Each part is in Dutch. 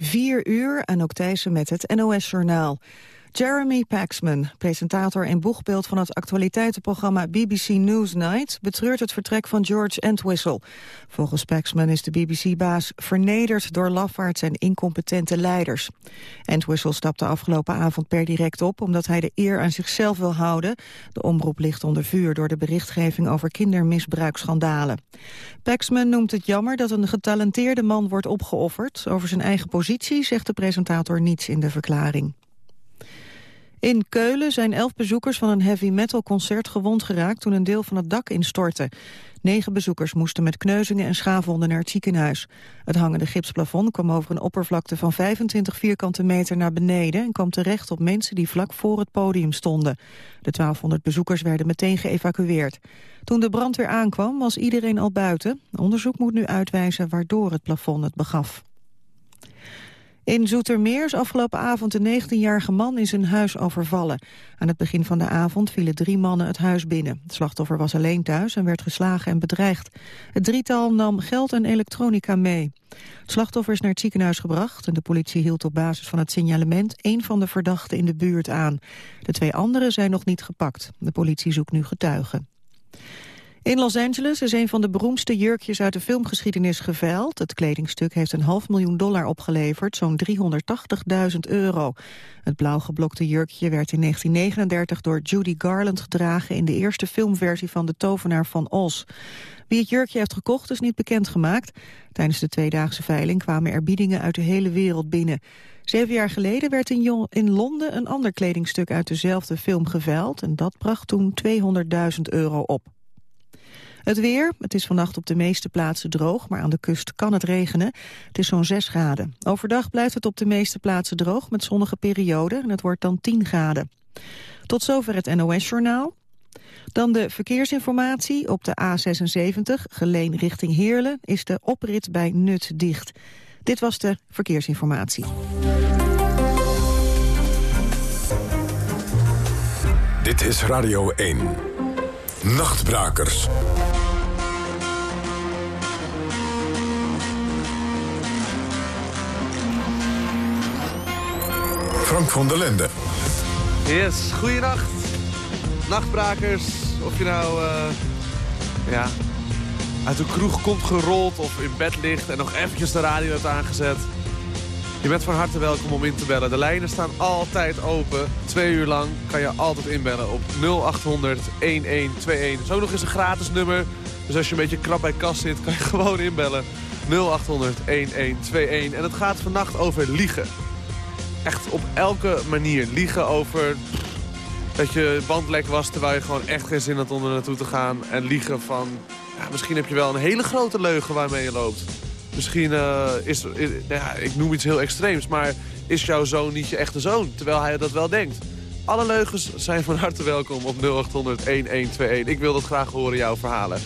4 uur, aan Thijssen met het NOS-journaal. Jeremy Paxman, presentator en boegbeeld van het actualiteitenprogramma BBC Newsnight, betreurt het vertrek van George Entwistle. Volgens Paxman is de BBC-baas vernederd door lafaards en incompetente leiders. Entwistle stapte afgelopen avond per direct op omdat hij de eer aan zichzelf wil houden. De omroep ligt onder vuur door de berichtgeving over kindermisbruikschandalen. Paxman noemt het jammer dat een getalenteerde man wordt opgeofferd. Over zijn eigen positie zegt de presentator niets in de verklaring. In Keulen zijn elf bezoekers van een heavy metal concert gewond geraakt toen een deel van het dak instortte. Negen bezoekers moesten met kneuzingen en schaafwonden naar het ziekenhuis. Het hangende gipsplafond kwam over een oppervlakte van 25 vierkante meter naar beneden... en kwam terecht op mensen die vlak voor het podium stonden. De 1200 bezoekers werden meteen geëvacueerd. Toen de brand weer aankwam was iedereen al buiten. Onderzoek moet nu uitwijzen waardoor het plafond het begaf. In Zoetermeer is afgelopen avond een 19-jarige man in zijn huis overvallen. Aan het begin van de avond vielen drie mannen het huis binnen. Het slachtoffer was alleen thuis en werd geslagen en bedreigd. Het drietal nam geld en elektronica mee. Het slachtoffer is naar het ziekenhuis gebracht... en de politie hield op basis van het signalement één van de verdachten in de buurt aan. De twee anderen zijn nog niet gepakt. De politie zoekt nu getuigen. In Los Angeles is een van de beroemdste jurkjes uit de filmgeschiedenis geveild. Het kledingstuk heeft een half miljoen dollar opgeleverd, zo'n 380.000 euro. Het blauwgeblokte jurkje werd in 1939 door Judy Garland gedragen... in de eerste filmversie van De Tovenaar van Oz. Wie het jurkje heeft gekocht is niet bekendgemaakt. Tijdens de tweedaagse veiling kwamen er biedingen uit de hele wereld binnen. Zeven jaar geleden werd in, in Londen een ander kledingstuk uit dezelfde film geveild... en dat bracht toen 200.000 euro op. Het weer, het is vannacht op de meeste plaatsen droog, maar aan de kust kan het regenen. Het is zo'n 6 graden. Overdag blijft het op de meeste plaatsen droog met zonnige perioden en het wordt dan 10 graden. Tot zover het NOS-journaal. Dan de verkeersinformatie op de A76, geleen richting Heerlen, is de oprit bij Nut dicht. Dit was de verkeersinformatie. Dit is Radio 1. Nachtbrakers. Frank van der Lende. Yes, goeienacht. Nachtbrakers. Of je nou uh, ja, uit de kroeg komt gerold of in bed ligt... en nog eventjes de radio hebt aangezet. Je bent van harte welkom om in te bellen. De lijnen staan altijd open. Twee uur lang kan je altijd inbellen op 0800 1121. Dat is ook nog eens een gratis nummer. Dus als je een beetje krap bij kast zit, kan je gewoon inbellen. 0800 1121. En het gaat vannacht over liegen echt op elke manier liegen over dat je band lek was... terwijl je gewoon echt geen zin had om er naartoe te gaan. En liegen van, ja, misschien heb je wel een hele grote leugen waarmee je loopt. Misschien uh, is, is ja, ik noem iets heel extreems, maar is jouw zoon niet je echte zoon? Terwijl hij dat wel denkt. Alle leugens zijn van harte welkom op 0800-1121. Ik wil dat graag horen, jouw verhalen.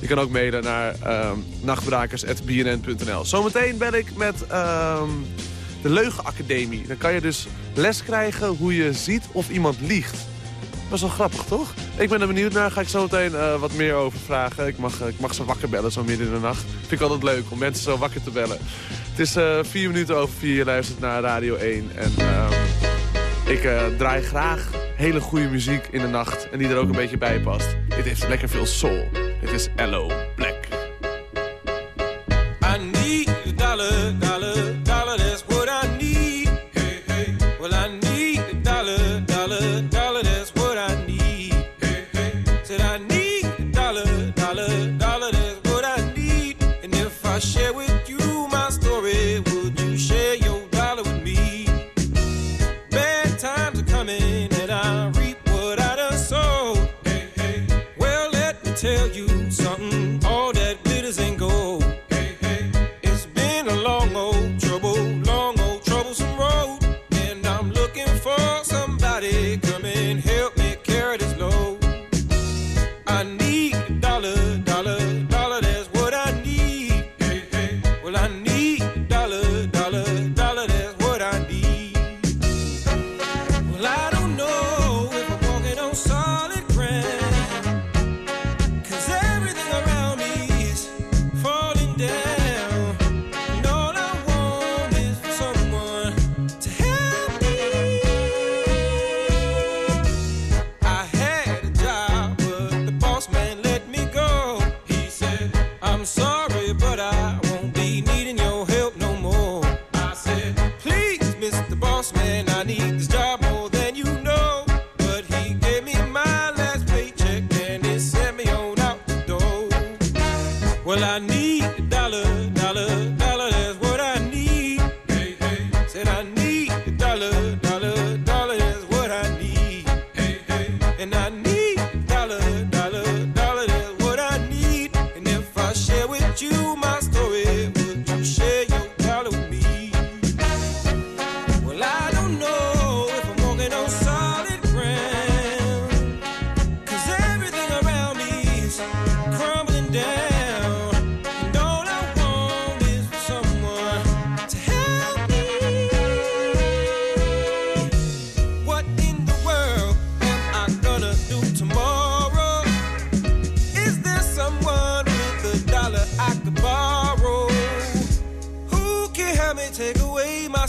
Je kan ook mailen naar uh, nachtbrakers.bnn.nl. Zometeen ben ik met... Uh, de Leugenacademie. Dan kan je dus les krijgen hoe je ziet of iemand liegt. Is wel grappig, toch? Ik ben er benieuwd naar. Ga ik zo meteen uh, wat meer over vragen. Ik mag, ik mag ze wakker bellen zo midden in de nacht. Vind ik altijd leuk om mensen zo wakker te bellen. Het is uh, vier minuten over vier. Je luistert naar Radio 1. En uh, ik draai graag hele goede muziek in de nacht. En die er ook een beetje bij past. Dit heeft lekker veel soul. Dit is Ello colored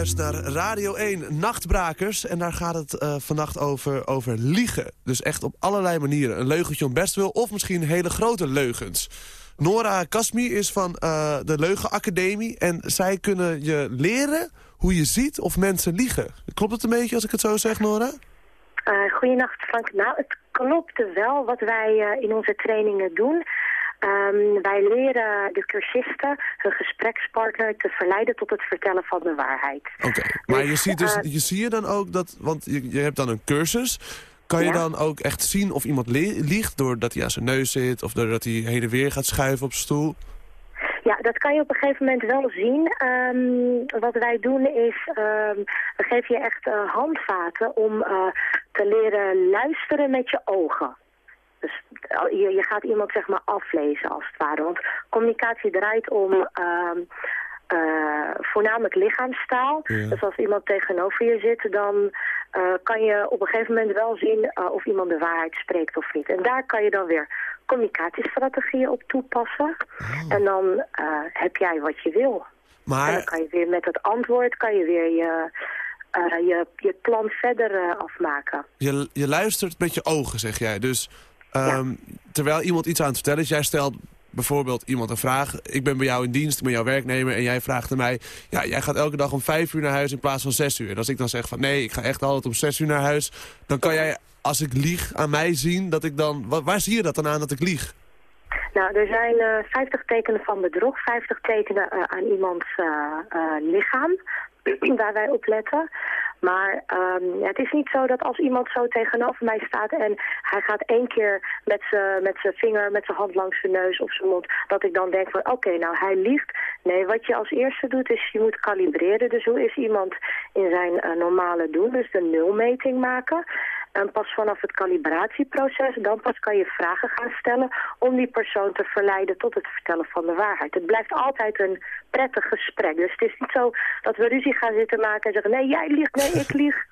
luistert naar Radio 1 Nachtbrakers. En daar gaat het uh, vannacht over, over liegen. Dus echt op allerlei manieren. Een leugentje om best wil of misschien hele grote leugens. Nora Kasmi is van uh, de Leugenacademie. En zij kunnen je leren hoe je ziet of mensen liegen. Klopt het een beetje als ik het zo zeg, Nora? Uh, goedenacht, Frank. Nou, het klopt wel wat wij in onze trainingen doen. Um, wij leren de cursisten hun gesprekspartner te verleiden tot het vertellen van de waarheid. Oké, maar je dus, ziet, dus, uh, je zie je dan ook dat, want je, je hebt dan een cursus... Kan je dan ook echt zien of iemand liegt doordat hij aan zijn neus zit... of doordat hij heen en weer gaat schuiven op zijn stoel? Ja, dat kan je op een gegeven moment wel zien. Um, wat wij doen is, um, we geven je echt uh, handvaten om uh, te leren luisteren met je ogen. Dus je, je gaat iemand zeg maar aflezen als het ware. Want communicatie draait om uh, uh, voornamelijk lichaamstaal. Dus als iemand tegenover je zit, dan uh, kan je op een gegeven moment wel zien of iemand de waarheid spreekt of niet. En daar kan je dan weer communicatiestrategieën op toepassen. Oh. En dan heb jij wat je wil. Maar... En dan kan je weer met het antwoord kan je weer je... Uh, je, je plan verder uh, afmaken. Je, je luistert met je ogen, zeg jij. Dus Um, Terwijl iemand iets aan het vertellen is, jij stelt bijvoorbeeld iemand een vraag. Ik ben bij jou in dienst, ik ben jouw werknemer en jij vraagt aan mij... ja, jij gaat elke dag om vijf uur naar huis in plaats van zes uur. En als ik dan zeg van nee, ik ga echt altijd om zes uur naar huis... dan kan jij, als ik lieg, aan mij zien dat ik dan... Waar zie je dat dan aan dat ik lieg? Nou, er zijn uh, eh, 50 tekenen van bedrog, 50 tekenen uh, aan iemands uh, lichaam, waar wij op letten. Maar um, het is niet zo dat als iemand zo tegenover mij staat en hij gaat één keer met zijn met vinger, met zijn hand langs zijn neus of zijn mond, dat ik dan denk van oké, nou hij liegt. Nee, wat je als eerste doet is je moet kalibreren. Dus hoe is iemand in zijn uh, normale doen, dus de nulmeting maken. En pas vanaf het calibratieproces, dan pas kan je vragen gaan stellen om die persoon te verleiden tot het vertellen van de waarheid. Het blijft altijd een prettig gesprek. Dus het is niet zo dat we ruzie gaan zitten maken en zeggen, nee, jij liegt, nee, ik lieg.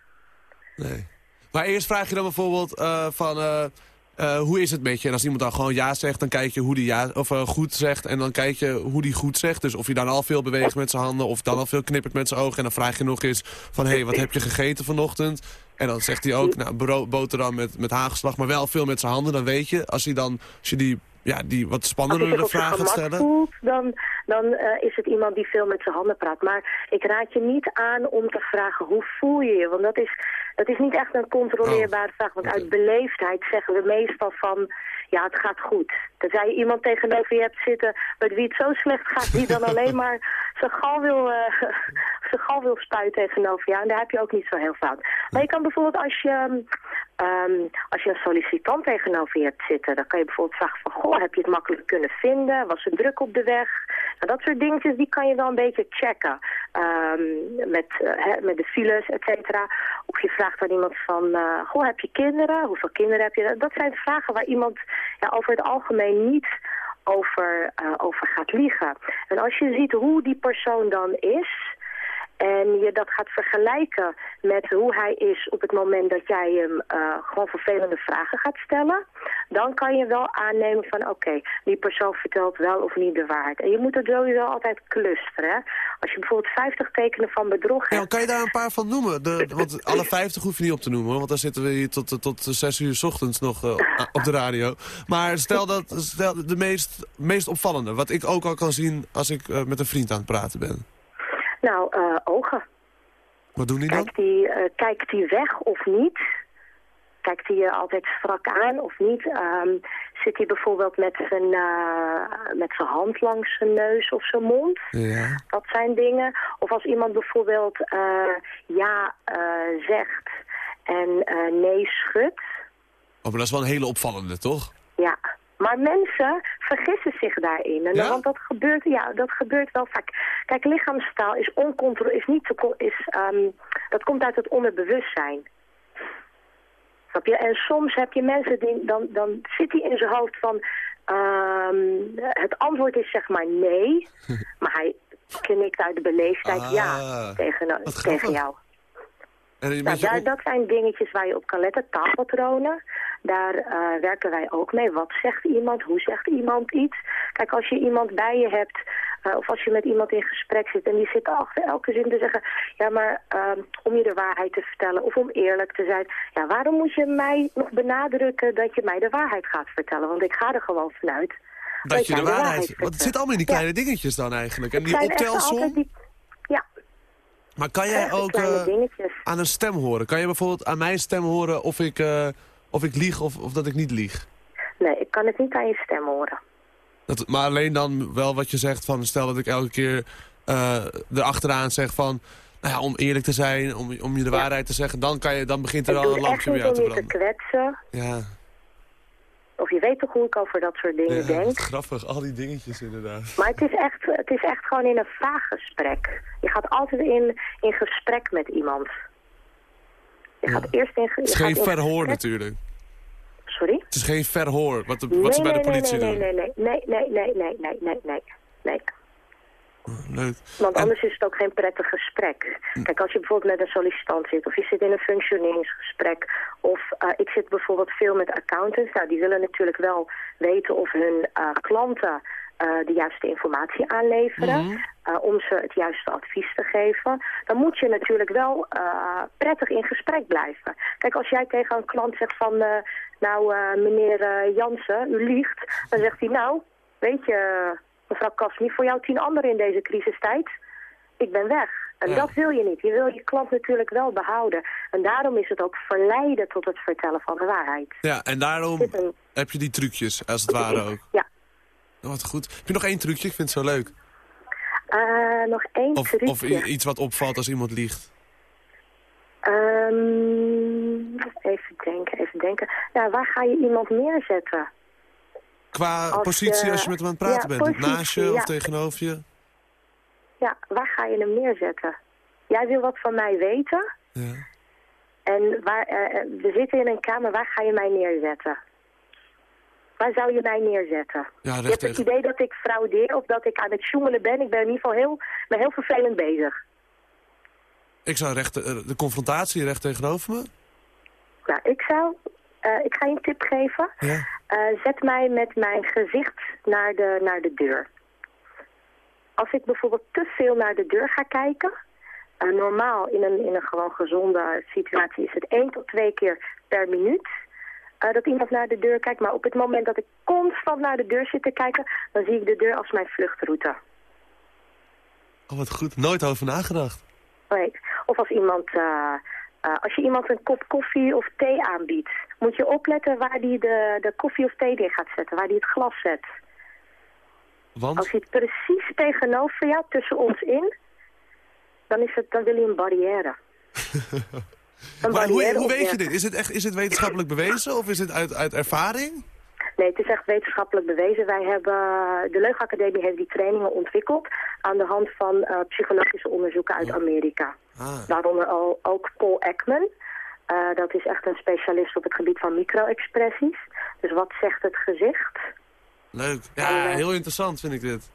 Nee. Maar eerst vraag je dan bijvoorbeeld uh, van... Uh... Uh, hoe is het met je? En als iemand dan gewoon ja zegt, dan kijk je hoe die ja, of, uh, goed zegt. En dan kijk je hoe die goed zegt. Dus of hij dan al veel beweegt met zijn handen. Of dan al veel knippert met zijn ogen. En dan vraag je nog eens van, hé, hey, wat heb je gegeten vanochtend? En dan zegt hij ook, nou, boterham met, met hagelslag, maar wel veel met zijn handen. Dan weet je, als, hij dan, als je die, ja, die wat spannendere vragen stellen... Voelt, dan, dan uh, is het iemand die veel met zijn handen praat. Maar ik raad je niet aan om te vragen, hoe voel je je? Want dat is, dat is niet echt een controleerbare oh. vraag. Want uit beleefdheid zeggen we meestal van ja, het gaat goed. Tenzij je iemand tegenover je hebt zitten met wie het zo slecht gaat, die dan alleen maar zijn gal wil, uh, zijn gal wil spuiten tegenover jou. En daar heb je ook niet zo heel fout. Maar je kan bijvoorbeeld als je, um, als je een sollicitant tegenover je hebt zitten, dan kan je bijvoorbeeld vragen van, goh, heb je het makkelijk kunnen vinden? Was er druk op de weg? Nou, dat soort dingetjes, die kan je wel een beetje checken. Um, met, uh, met de files, et cetera. Of je vraagt aan iemand van, uh, goh, heb je kinderen? Hoeveel kinderen heb je? Dat zijn vragen waar iemand ja, over het algemeen niet over, uh, over gaat liegen. En als je ziet hoe die persoon dan is... en je dat gaat vergelijken met hoe hij is op het moment dat jij hem uh, gewoon vervelende vragen gaat stellen, dan kan je wel aannemen van oké, die persoon vertelt wel of niet de waarheid. En je moet het sowieso altijd clusteren. Hè? Als je bijvoorbeeld 50 tekenen van bedrog hebt... Ja, kan je daar een paar van noemen? De, want alle 50 hoef je niet op te noemen, want dan zitten we hier tot, tot 6 uur s ochtends nog uh, op de radio. Maar stel dat stel de meest, meest opvallende, wat ik ook al kan zien als ik uh, met een vriend aan het praten ben. Nou, uh, ogen. Wat doen die dan? Kijkt die, uh, kijkt die weg of niet? Kijkt hij je altijd strak aan of niet? Um, zit hij bijvoorbeeld met zijn, uh, met zijn hand langs zijn neus of zijn mond? Ja. Dat zijn dingen. Of als iemand bijvoorbeeld ja zegt en nee schudt. Oh, maar dat is wel een hele opvallende, toch? Ja. Maar mensen vergissen zich daarin. En Ja? Want dat gebeurt, ja, dat gebeurt wel vaak. Kijk, lichaamstaal is oncontrole, is niet te, is, um, dat komt uit het onderbewustzijn. Snap je? En soms heb je mensen die, dan, dan zit hij in zijn hoofd van, um, het antwoord is zeg maar nee, maar hij knikt uit de beleefdheid Ah, ja tegen, wat tegen grappig. jou. En Nou, daar, op- dat zijn dingetjes waar je op kan letten, taalpatronen. Daar eh, werken wij ook mee. Wat zegt iemand? Hoe zegt iemand iets? Kijk, als je iemand bij je hebt, eh, of als je met iemand in gesprek zit... en die zit achter elke zin te zeggen... ja, maar ehm, om je de waarheid te vertellen of om eerlijk te zijn... ja, waarom moet je mij nog benadrukken dat je mij de waarheid gaat vertellen? Want ik ga er gewoon vanuit dat je de waarheid... Want het zit allemaal in die Ja. kleine dingetjes dan eigenlijk. En die optelsom... Maar kan jij echt ook eh, aan een stem horen? Kan je bijvoorbeeld aan mijn stem horen of ik, eh, of ik lieg of, of dat ik niet lieg? Nee, ik kan het niet aan je stem horen. Dat, maar alleen dan wel wat je zegt van... stel dat ik elke keer eh erachteraan zeg van... Nou ja, om eerlijk te zijn, om, om je de Ja. waarheid te zeggen... dan, kan je, dan begint er Ik wel doe een het echt lampje bij niet jou om te je te branden. kwetsen. Ja, Of je weet toch hoe ik over dat soort dingen ja denk. grappig. Al die dingetjes inderdaad. Maar het is, echt, het is echt gewoon in een vraaggesprek. Je gaat altijd in, in gesprek met iemand. Je gaat eerst in, ge- Het is geen verhoor gesprek- natuurlijk. Sorry? Het is geen verhoor, wat, de, Nee, wat ze bij de politie nee, doen. nee, nee, nee, nee, nee, nee, nee, nee, nee, nee. Leuk. Want En- anders is het ook geen prettig gesprek. Kijk, als je bijvoorbeeld met een sollicitant zit... of je zit in een functioneringsgesprek... of eh, ik zit bijvoorbeeld veel met accountants... nou, die willen natuurlijk wel weten of hun eh, klanten... eh, de juiste informatie aanleveren... Mhm. om ze het juiste advies te geven... dan moet je natuurlijk wel prettig in gesprek blijven. Kijk, als jij tegen een klant zegt van... nou, meneer Jansen, u liegt... dan zegt hij, nou, weet je, mevrouw Kasmi... voor jou tien anderen in deze crisistijd... ik ben weg. En Ja. dat wil je niet. Je wil je klant natuurlijk wel behouden. En daarom is het ook verleiden tot het vertellen van de waarheid. Ja, en daarom een- heb je die trucjes, als het ware ook. Ja. Oh, wat goed. Heb je nog één trucje? Ik vind het zo leuk. Eh, nog één Of, trucje. of iets wat opvalt als iemand liegt. Ehm, even denken, even denken. Ja, waar ga je iemand neerzetten? Qua Als positie je- als je met hem aan het praten ja, bent. positie, Naast je of tegenover je. Ja, waar ga je hem neerzetten? Jij wil wat van mij weten. Ja. En waar, eh, eh, we zitten in een kamer, waar ga je mij neerzetten? Waar zou je mij neerzetten? Ja, je hebt het idee dat ik fraudeer of dat ik aan het joemelen ben. Ik ben in ieder geval heel, ben heel vervelend bezig. Ik zou recht, eh, de confrontatie recht tegenover me. Nou, ik zou... eh, ik ga je een tip geven. Ja. Eh, zet mij met mijn gezicht naar de, naar de deur. Als ik bijvoorbeeld te veel naar de deur ga kijken... eh, normaal in een, in een gewoon gezonde situatie is het één tot twee keer per minuut... dat iemand naar de deur kijkt. Maar op het moment dat ik constant naar de deur zit te kijken... dan zie ik de deur als mijn vluchtroute. Oh, wat goed. Nooit over nagedacht. Right. Of als iemand... als je iemand een kop koffie of thee aanbiedt... moet je opletten waar die de, de koffie of thee neer gaat zetten. Waar die het glas zet. Want? Als hij het precies tegenover jou, tussen ons in, dan, is het, dan wil hij een barrière. Een Maar hoe, barrière hoe weet je dit? Is het, echt, is het wetenschappelijk bewezen of is het uit, uit ervaring? Nee, het is echt wetenschappelijk bewezen. Wij hebben, de Leugenacademie heeft die trainingen ontwikkeld aan de hand van eh, psychologische onderzoeken uit Amerika. Ah. Waaronder al, ook Paul Ekman. Eh, dat is echt een specialist op het gebied van micro-expressies. Dus wat zegt het gezicht? Leuk. Ja, heel interessant vind ik dit.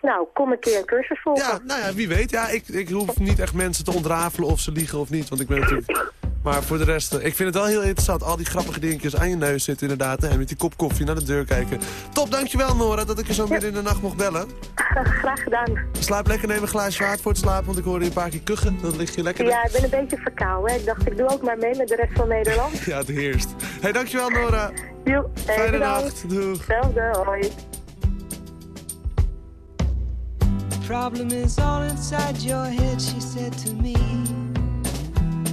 Nou, kom een keer een cursus volgen. Ja, nou ja, wie weet. Ja, ik, ik hoef niet echt mensen te ontrafelen of ze liegen of niet. Want ik ben natuurlijk... Maar voor de rest, eh, ik vind het wel heel interessant. Al die grappige dingetjes aan je neus zitten inderdaad. En met die kop koffie naar de deur kijken. Top, dankjewel Nora dat ik je zo midden in de nacht mocht bellen. Graag gedaan. Slaap lekker, neem een glaasje water voor het slapen. Want ik hoorde je een paar keer kuchen. Dan lig je lekker. Ja, ik ben een beetje verkouden. Ik dacht, ik doe ook maar mee met de rest van Nederland. ja, het heerst. hey, dankjewel Nora. Jo, Fijne nacht. Doeg. Hetzelfde, hoi. problem is all inside your head, she said to me.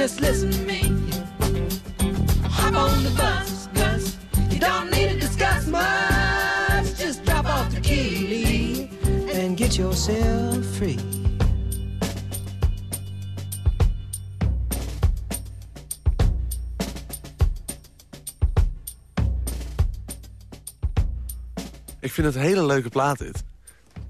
just listen to me. Hop on the bus, Gus. You don't need to discuss much. Just drop off the key and get yourself free. Ik vind het een hele leuke plaat dit.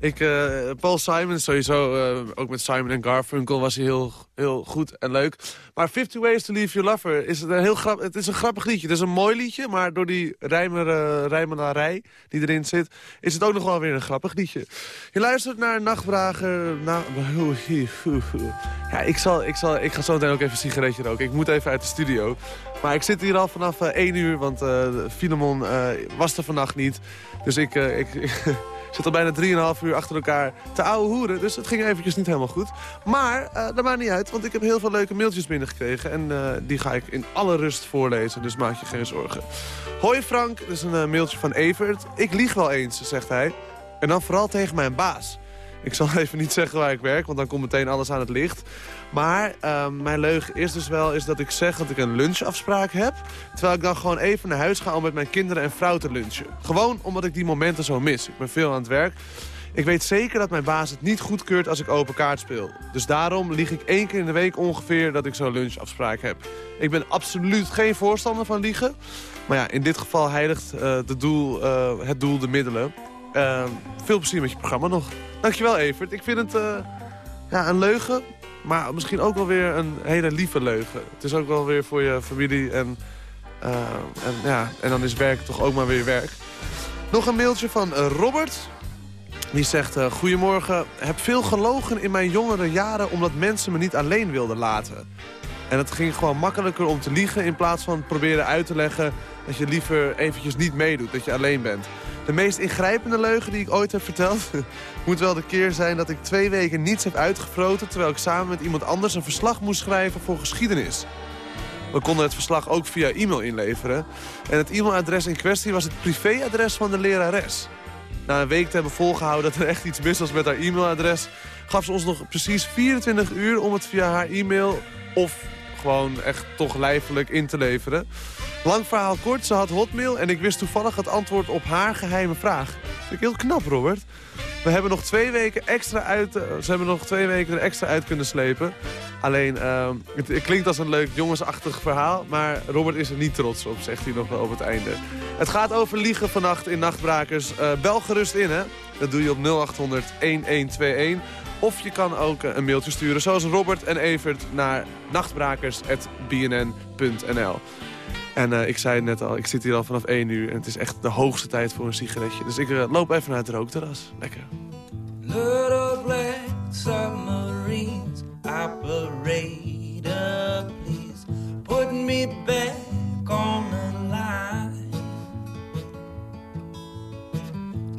Ik, uh, Paul Simon sowieso, uh, ook met Simon en Garfunkel was hij heel, heel goed en leuk. Maar 50 Ways to Leave Your Lover is een heel grap, het is een grappig liedje. Het is een mooi liedje, maar door die rijmer, uh, rijmenarij die erin zit... is het ook nog wel weer een grappig liedje. Je luistert naar Nachtvragen... Na, ja, ik, zal, ik, zal, ik ga zo meteen ook even een sigaretje roken. Ik moet even uit de studio. Maar ik zit hier al vanaf 1 uur, want Filemon was er vannacht niet. Dus ik... ik zit al bijna 3,5 uur achter elkaar te ouwe hoeren. Dus het ging eventjes niet helemaal goed. Maar uh, dat maakt niet uit, want ik heb heel veel leuke mailtjes binnengekregen. En uh, die ga ik in alle rust voorlezen, dus maak je geen zorgen. Hoi Frank, dit is een uh, mailtje van Evert. Ik lieg wel eens, zegt hij. En dan vooral tegen mijn baas. Ik zal even niet zeggen waar ik werk, want dan komt meteen alles aan het licht. Maar uh, mijn leugen is dus wel is dat ik zeg dat ik een lunchafspraak heb. Terwijl ik dan gewoon even naar huis ga om met mijn kinderen en vrouw te lunchen. Gewoon omdat ik die momenten zo mis. Ik ben veel aan het werk. Ik weet zeker dat mijn baas het niet goedkeurt als ik open kaart speel. Dus daarom lieg ik één keer in de week ongeveer dat ik zo'n lunchafspraak heb. Ik ben absoluut geen voorstander van liegen. Maar ja, in dit geval heiligt uh, de doel, uh, het doel de middelen. Uh, veel plezier met je programma nog. Dankjewel Evert. Ik vind het uh, ja, een leugen, maar misschien ook wel weer een hele lieve leugen. Het is ook wel weer voor je familie en, uh, en, ja, en dan is werk toch ook maar weer werk. Nog een mailtje van Robert. Die zegt, uh, goedemorgen, heb veel gelogen in mijn jongere jaren... omdat mensen me niet alleen wilden laten. En het ging gewoon makkelijker om te liegen... in plaats van proberen uit te leggen dat je liever eventjes niet meedoet, dat je alleen bent. De meest ingrijpende leugen die ik ooit heb verteld... moet wel de keer zijn dat ik twee weken niets heb uitgefroten... terwijl ik samen met iemand anders een verslag moest schrijven voor geschiedenis. We konden het verslag ook via e-mail inleveren. En het e-mailadres in kwestie was het privéadres van de lerares. Na een week te hebben volgehouden dat er echt iets mis was met haar e-mailadres... gaf ze ons nog precies 24 uur om het via haar e-mail... of gewoon echt toch lijfelijk in te leveren. Lang verhaal kort, ze had hotmail en ik wist toevallig het antwoord op haar geheime vraag. Vind ik heel knap, Robert. We hebben nog twee weken extra uit, uh, ze hebben nog twee weken extra uit kunnen slepen. Alleen, uh, het, klinkt als een leuk jongensachtig verhaal, maar Robert is er niet trots op, zegt hij nog wel op het einde. Het gaat over liegen vannacht in Nachtbrakers. Uh, bel gerust in, hè. Dat doe je op 0800-1121. Of je kan ook een mailtje sturen, zoals Robert en Evert, naar nachtbrakers.bnn.nl. En uh, ik zei het net al, ik zit hier al vanaf 1 uur en het is echt de hoogste tijd voor een sigaretje. Dus ik uh, loop even naar het rookterras. Lekker. Little black submarines, operator, please put me back on the line.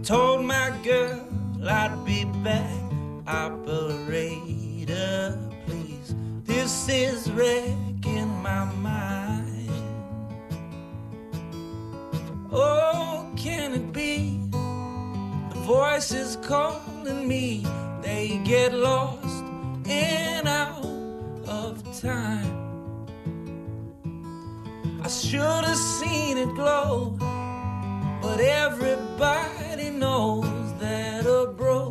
Told my girl I'd be back, operator, please. This is wrecking my mind. Oh, can it be? The voices calling me, they get lost and out of time. I should have seen it glow, but everybody knows that a broken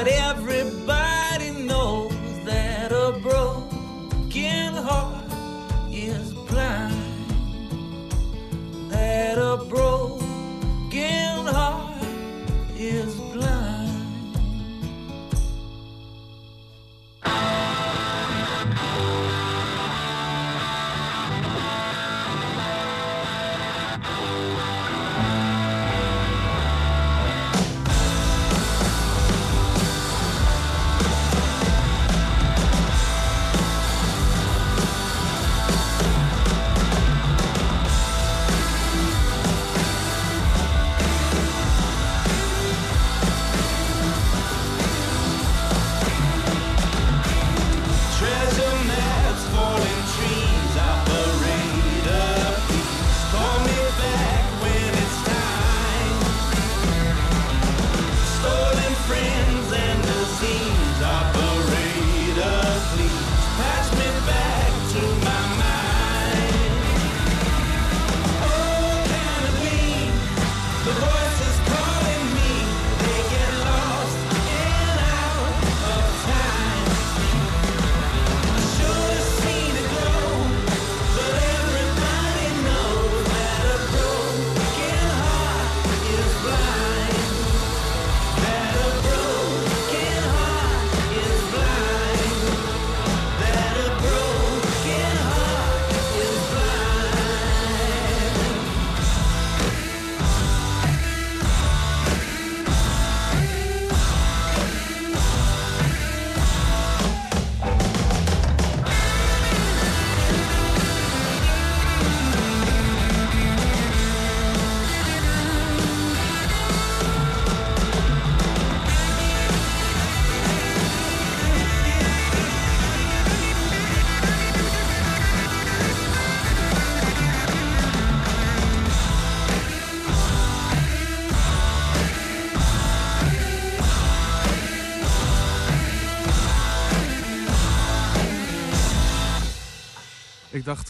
but everybody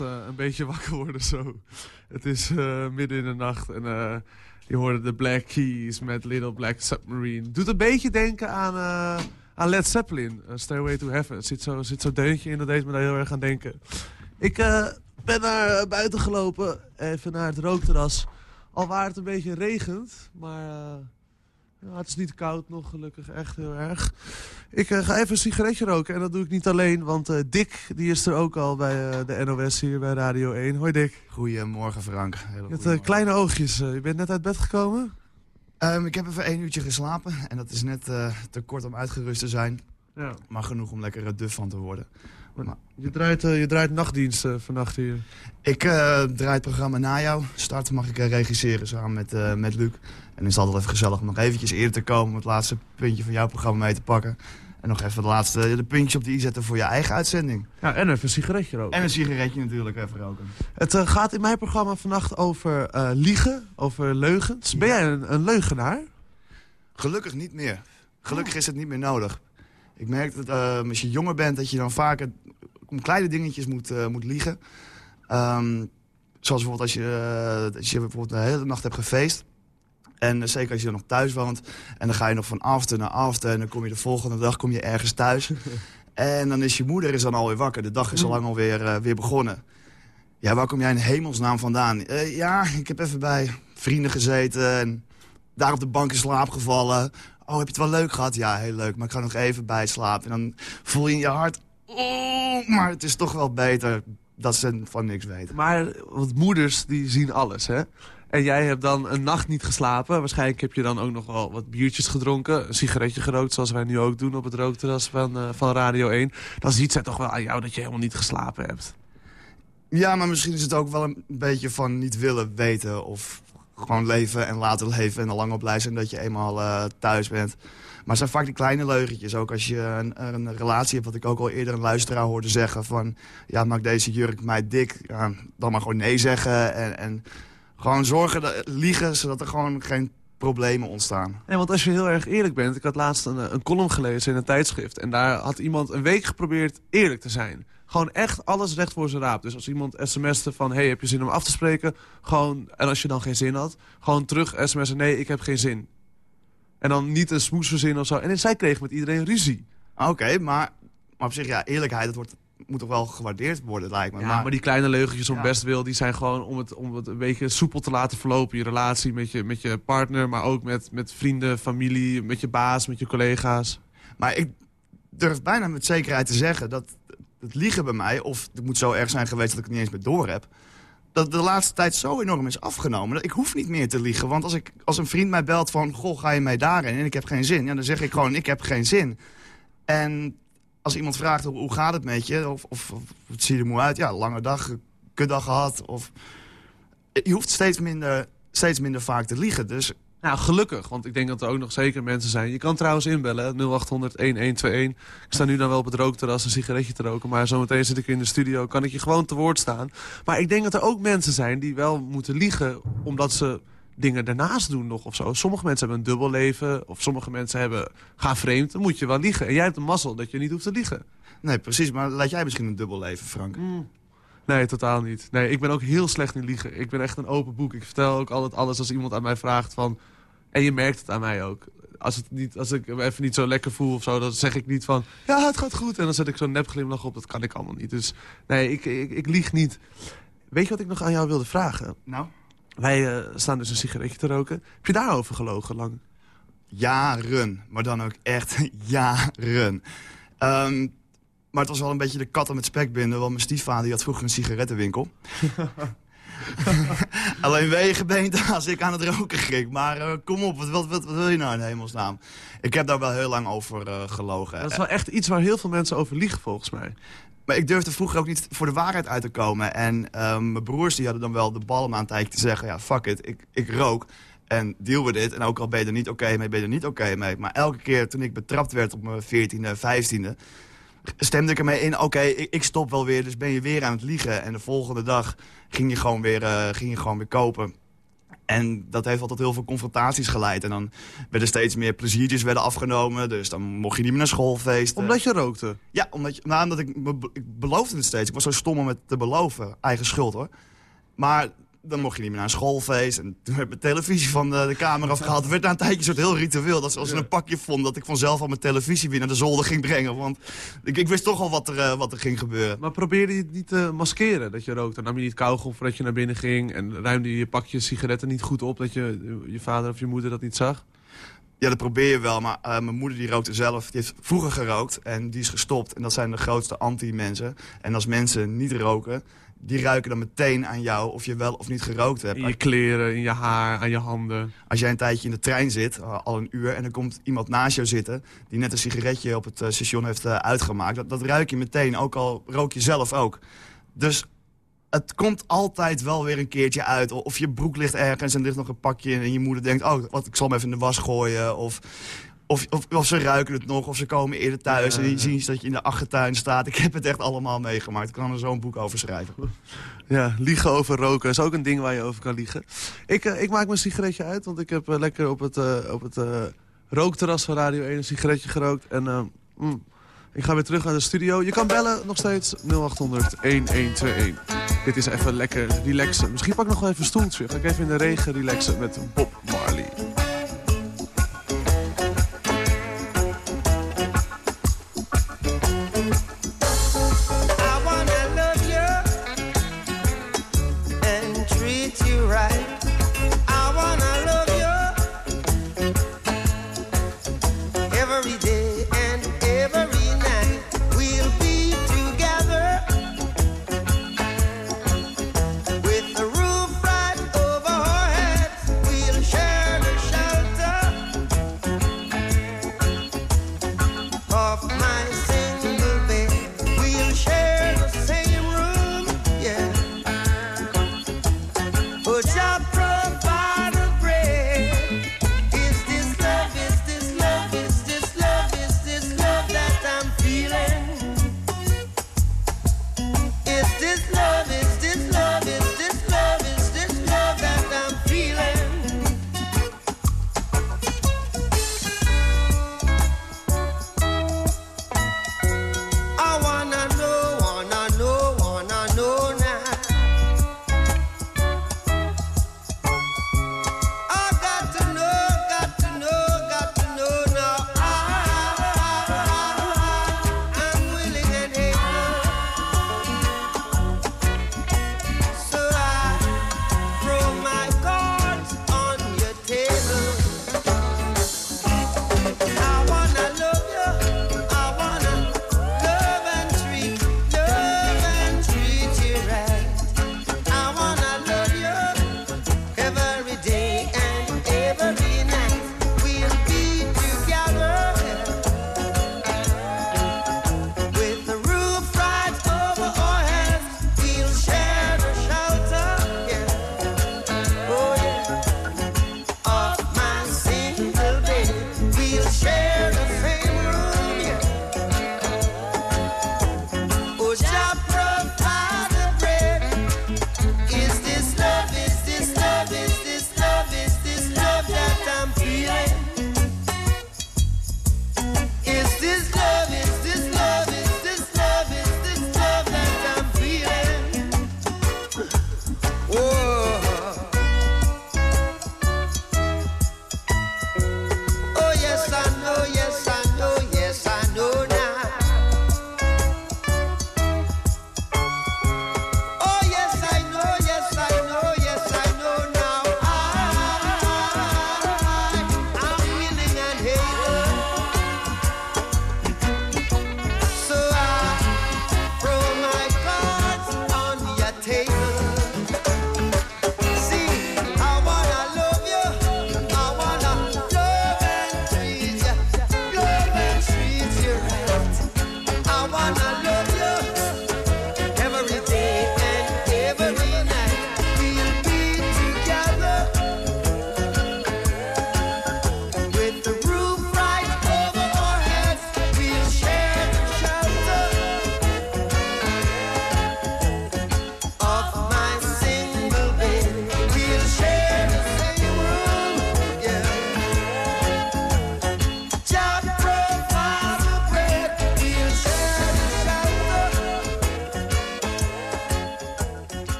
uh, een beetje wakker worden zo. Het is uh, midden in de nacht en uh, je hoorde de Black Keys met Little Black Submarine. Doet een beetje denken aan, aan Led Zeppelin, Stairway to Heaven. Er zit zo'n zit zo deuntje in, dat deed me daar heel erg aan denken. Ik ben naar buiten gelopen, even naar het rookterras. Al waar het een beetje regent, maar... Ja, het is niet koud nog, gelukkig. Echt heel erg. Ik uh, ga even een sigaretje roken. En dat doe ik niet alleen, want uh, Dick die is er ook al bij uh, de NOS hier bij Radio 1. Hoi Dick. Goedemorgen Frank. Hele je hebt kleine oogjes. je bent net uit bed gekomen? Um, ik heb even één uurtje geslapen. En dat is net te kort om uitgerust te zijn. Ja. Maar genoeg om lekker duf van te worden. Maar, je, draait, je draait nachtdienst vannacht hier. Ik draai het programma Na jou. Start mag ik regisseren samen met, met Luc. En is het altijd even gezellig om nog eventjes eerder te komen... om het laatste puntje van jouw programma mee te pakken. En nog even de laatste de puntjes op de i zetten voor je eigen uitzending. Ja, en even een sigaretje roken. En een sigaretje natuurlijk even roken. Het uh, gaat in mijn programma vannacht over uh, liegen, over leugens. Ben jij een, een, leugenaar? Gelukkig niet meer. Gelukkig is het niet meer nodig. Ik merk dat uh, als je jonger bent, dat je dan vaker om kleine dingetjes moet, moet liegen. Um, zoals bijvoorbeeld als je, als je bijvoorbeeld de hele nacht hebt gefeest... En zeker als je dan nog thuis woont. En dan ga je nog van after naar after. En dan kom je de volgende dag kom je ergens thuis. en dan is je moeder is dan alweer wakker. De dag is al lang alweer weer begonnen. Ja, waar kom jij in hemelsnaam vandaan? Ja, ik heb even bij vrienden gezeten. En daar op de bank in slaap gevallen. Oh, heb je het wel leuk gehad? Ja, heel leuk. Maar ik ga nog even bijslapen. En dan voel je in je hart... Oh, maar het is toch wel beter dat ze van niks weten. Maar want moeders die zien alles, hè? En jij hebt dan een nacht niet geslapen. Waarschijnlijk heb je dan ook nog wel wat biertjes gedronken. Een sigaretje gerookt, zoals wij nu ook doen op het rookterras van, uh, van Radio 1. Dan ziet zij toch wel aan jou dat je helemaal niet geslapen hebt. Ja, maar misschien is het ook wel een beetje van niet willen weten... of gewoon leven en laten leven en al lang op blij zijn dat je eenmaal uh, thuis bent. Maar het zijn vaak die kleine leugentjes. Ook als je een, een, relatie hebt, wat ik ook al eerder een luisteraar hoorde zeggen... van, ja, maak deze jurk mij dik. Dan maar gewoon nee zeggen en... en gewoon zorgen, dat, liegen, zodat er gewoon geen problemen ontstaan. Nee, want als je heel erg eerlijk bent... Ik had laatst een, een column gelezen in een tijdschrift... en daar had iemand een week geprobeerd eerlijk te zijn. Gewoon echt alles recht voor zijn raap. Dus als iemand sms'te van... hey, heb je zin om af te spreken? Gewoon, en als je dan geen zin had... gewoon terug sms'en, nee, ik heb geen zin. En dan niet een smoes verzinnen of zo. En zij kreeg met iedereen ruzie. Oké, maar, maar op zich, ja, eerlijkheid, dat wordt moet toch wel gewaardeerd worden, lijkt me. Ja, maar, maar die kleine leugentjes om best wil, die zijn gewoon om het, om het een beetje soepel te laten verlopen. Je relatie met je, met je partner, maar ook met, met vrienden, familie, met je baas, met je collega's. Maar ik durf bijna met zekerheid te zeggen dat het liegen bij mij... of het moet zo erg zijn geweest dat ik het niet eens meer door heb... dat de laatste tijd zo enorm is afgenomen. Dat ik hoef niet meer te liegen. Want als, ik, als een vriend mij belt van... goh, ga je mee daarin? En ik heb geen zin. Ja, dan zeg ik gewoon, ik heb geen zin. En als iemand vraagt hoe gaat het met je, of, of, of het ziet er moe uit, ja, lange dag, kutdag gehad. Of, je hoeft steeds minder, steeds minder vaak te liegen. Dus nou, gelukkig, want ik denk dat er ook nog zeker mensen zijn. Je kan trouwens inbellen, 0800-1121. Ik sta nu dan wel op het rookterras een sigaretje te roken... maar zometeen zit ik in de studio, kan ik je gewoon te woord staan. Maar ik denk dat er ook mensen zijn die wel moeten liegen... omdat ze dingen daarnaast doen nog of zo. Sommige mensen hebben een dubbel leven. Of sommige mensen hebben, gaan vreemd. Dan moet je wel liegen. En jij hebt een mazzel dat je niet hoeft te liegen. Nee, precies. Maar laat jij misschien een dubbel leven, Frank? Mm. Nee, totaal niet. Nee, ik ben ook heel slecht in liegen. Ik ben echt een open boek. Ik vertel ook altijd alles als iemand aan mij vraagt van... En je merkt het aan mij ook. Als, het niet, als ik me even niet zo lekker voel of zo, dan zeg ik niet van... Ja, het gaat goed. En dan zet ik zo'n nepglimlach op. Dat kan ik allemaal niet. Dus nee, ik, ik, ik lieg niet. Weet je wat ik nog aan jou wilde vragen? Nou? Wij uh, staan dus een sigaretje te roken. Heb je daarover gelogen lang? Jaren, maar dan ook echt jaren. Um, maar het was wel een beetje de katten met spek binden. Want mijn stiefvader die had vroeger een sigarettenwinkel. Alleen wegenbeente als ik aan het roken ging. Maar uh, kom op, wat, wat, wat, wil je nou in hemelsnaam? Ik heb daar wel heel lang over uh, gelogen. Dat is wel echt iets waar heel veel mensen over liegen volgens mij. Maar ik durfde vroeger ook niet voor de waarheid uit te komen. En um, mijn broers die hadden dan wel de bal om aan het tijdje te zeggen... ja, fuck it, ik, ik rook en deal with dit. En ook al ben je er niet oké okay mee, ben je er niet oké okay mee. Maar elke keer toen ik betrapt werd op mijn 14e, 15e... stemde ik ermee in, oké, ik, ik, stop wel weer, dus ben je weer aan het liegen. En de volgende dag ging je gewoon weer, uh, ging je gewoon weer kopen. En dat heeft altijd heel veel confrontaties geleid. En dan werden steeds meer pleziertjes werden afgenomen. Dus dan mocht je niet meer naar schoolfeesten. Omdat je rookte? Ja, omdat, je, nou, omdat ik, ik beloofde het steeds. Ik was zo stom om het te beloven. Eigen schuld hoor. Maar dan mocht je niet meer naar een schoolfeest. En toen werd mijn televisie van de, de kamer afgehaald. Het werd na een tijdje een soort heel ritueel. Dat als ze een pakje vond, dat ik vanzelf al mijn televisie weer naar de zolder ging brengen. Want ik, ik wist toch al wat er, uh, wat er ging gebeuren. Maar probeerde je het niet te maskeren dat je rookte? Dan nam je niet kauwgom voordat je naar binnen ging? En ruimde je je pakje sigaretten niet goed op dat je, je vader of je moeder dat niet zag? Ja, dat probeer je wel. Maar uh, mijn moeder die rookte zelf. Die heeft vroeger gerookt en die is gestopt. En dat zijn de grootste anti-mensen. En als mensen niet roken, die ruiken dan meteen aan jou of je wel of niet gerookt hebt. In je kleren, in je haar, aan je handen. Als jij een tijdje in de trein zit, al een uur... en er komt iemand naast jou zitten die net een sigaretje op het uh, station heeft uh, uitgemaakt... Dat, dat ruik je meteen, ook al rook je zelf ook. Dus het komt altijd wel weer een keertje uit. Of je broek ligt ergens en er ligt nog een pakje in... en je moeder denkt, oh, wat, ik zal hem even in de was gooien. Of of, of, of, ze ruiken het nog, of ze komen eerder thuis... en die zien dat je in de achtertuin staat. Ik heb het echt allemaal meegemaakt. Ik kan er zo'n boek over schrijven. Ja, liegen over roken is ook een ding waar je over kan liegen. Ik, uh, ik maak mijn sigaretje uit, want ik heb uh, lekker op het, uh, op het rookterras van Radio 1 een sigaretje gerookt. En mm, ik ga weer terug naar de studio. Je kan bellen, nog steeds 0800-1121. Dit is even lekker relaxen. Misschien pak ik nog wel even een stoeltje. Ga ik even in de regen relaxen met Bob Marley.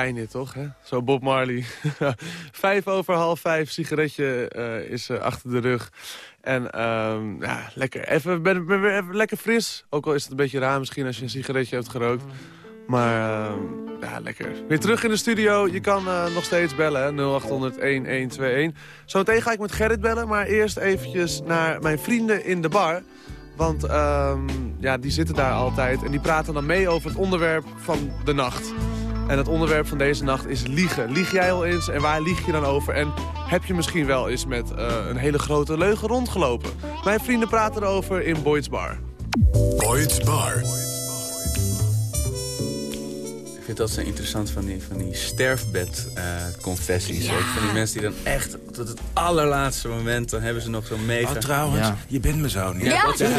Fijn toch? Hè? Zo Bob Marley. vijf over half vijf, sigaretje eh, is uh, achter de rug. En ehm, ja, lekker, even, ben, ben, ben, even lekker fris. Ook al is het een beetje raar misschien als je een sigaretje hebt gerookt. Maar uh, ja, lekker. Weer terug in de studio. Je kan uh, nog steeds bellen, 0800-1121. Zometeen ga ik met Gerrit bellen, maar eerst eventjes naar mijn vrienden in de bar. Want uh, ja, die zitten daar altijd en die praten dan mee over het onderwerp van de nacht. En het onderwerp van deze nacht is liegen. Lieg jij al eens en waar lieg je dan over? En heb je misschien wel eens met uh, een hele grote leugen rondgelopen? Mijn vrienden praten erover in Boyd's Bar. Boyd's Bar. Ik vind dat zo interessant van die, van die sterfbed-confessies. Ja. Van die mensen die dan echt tot het allerlaatste moment... dan hebben ze nog zo'n mega... Oh, trouwens, Ja. je bent mijn zoon. Ja, Ja. dat. Maar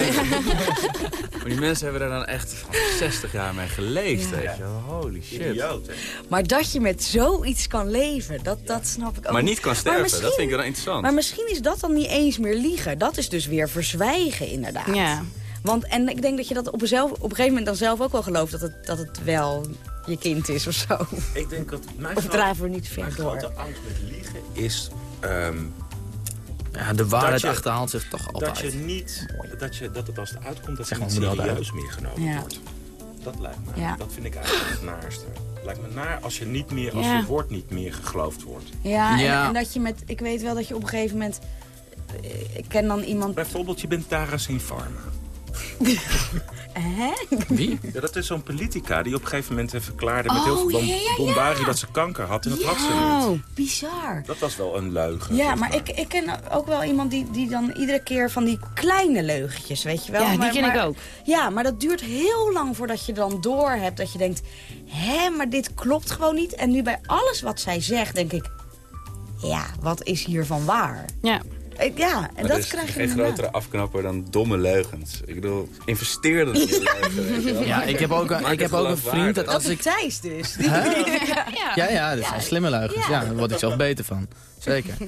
die mensen hebben daar dan echt van 60 jaar mee geleefd, Ja. weet je. Holy shit. Idioot? Maar dat je met zoiets kan leven, dat, dat snap ik ook. Maar niet kan sterven, dat vind ik wel interessant. Maar misschien is dat dan niet eens meer liegen. Dat is dus weer verzwijgen, inderdaad. Ja. Want, en ik denk dat je dat op, zelf, op een gegeven moment dan zelf ook wel gelooft... dat het, dat het wel je kind is of zo. Ik denk dat mijn Of grote- drijven we niet ver mijn door? grote angst met liegen is... ehm, Ja, de waarheid dat je- achterhaalt zich toch dat altijd. je niet... Dat, je, dat het als het uitkomt, dat Zeg het maar, serieus meer genomen Ja. wordt. Dat lijkt me. Ja. Dat vind ik eigenlijk het naarste. Lijkt me naar als je niet meer, als Ja. je woord niet meer geloofd wordt. Ja, Ja. En, en dat je met... Ik weet wel dat je op een gegeven moment... eh, Ik ken dan iemand... Bijvoorbeeld, je bent Tara Sinfarma. Hè? Wie? Ja, dat is zo'n politica die op een gegeven moment heeft verklaarde met heel Oh, veel ja, ja, ja. bombarie dat ze kanker had en dat had ze niet. bizar. Dat was wel een leugen. Ja, maar ik, ik ken ook wel iemand die, die dan iedere keer van die kleine leugentjes, weet je wel. Ja, die Maar- ken ik ook. Ja, maar dat duurt heel lang voordat je dan door hebt dat je denkt... hé, maar dit klopt gewoon niet. En nu bij alles wat zij zegt, denk ik... ja, wat is hiervan waar? Ja. Ik- Ja, en Maar dat krijg je geen inderdaad. grotere afknapper dan domme leugens. Ik bedoel, investeer dan in leugen, wel. Ja, ik heb ook, een- Maak ik heb ook een vriend dat Dat als is ik... Thijs dus. Ja. Ja, ja, dat zijn slimme leugens. Ja, daar word ik zelf beter van. Zeker.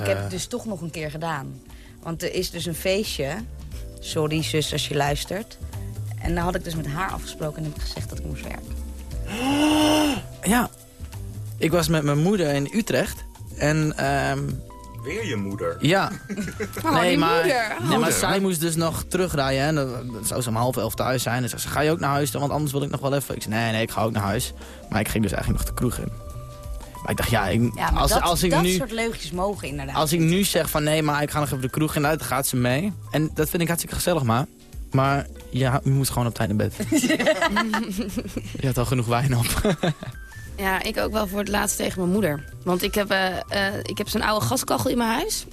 Ik heb het dus toch nog een keer gedaan. Want er is dus een feestje. Sorry zus als je luistert. En daar had ik dus met haar afgesproken en heb ik gezegd dat ik moest werken. Ja. Ik was met mijn moeder in Utrecht. En ehm, Weer je moeder. ja. Oh, die maar, moeder. nee, maar zij moest dus nog terugrijden. En dan zou ze om half elf thuis zijn. En zei ze, ga je ook naar huis dan? Want anders wil ik nog wel even. Ik zei, nee, nee, ik ga ook naar huis. Maar ik ging dus eigenlijk nog de kroeg in. Maar ik dacht, ja, ik, Ja, als, dat, als ik dat nu... soort leugentjes mogen inderdaad. Als ik nu zeg van nee, maar ik ga nog even de kroeg in, dan gaat ze mee. En dat vind ik hartstikke gezellig, maar. Maar ja, u moet gewoon op tijd naar bed. je hebt al genoeg wijn op. Ja, ik ook wel voor het laatst tegen mijn moeder. Want ik heb, eh, eh, ik heb zo'n oude gaskachel in mijn huis.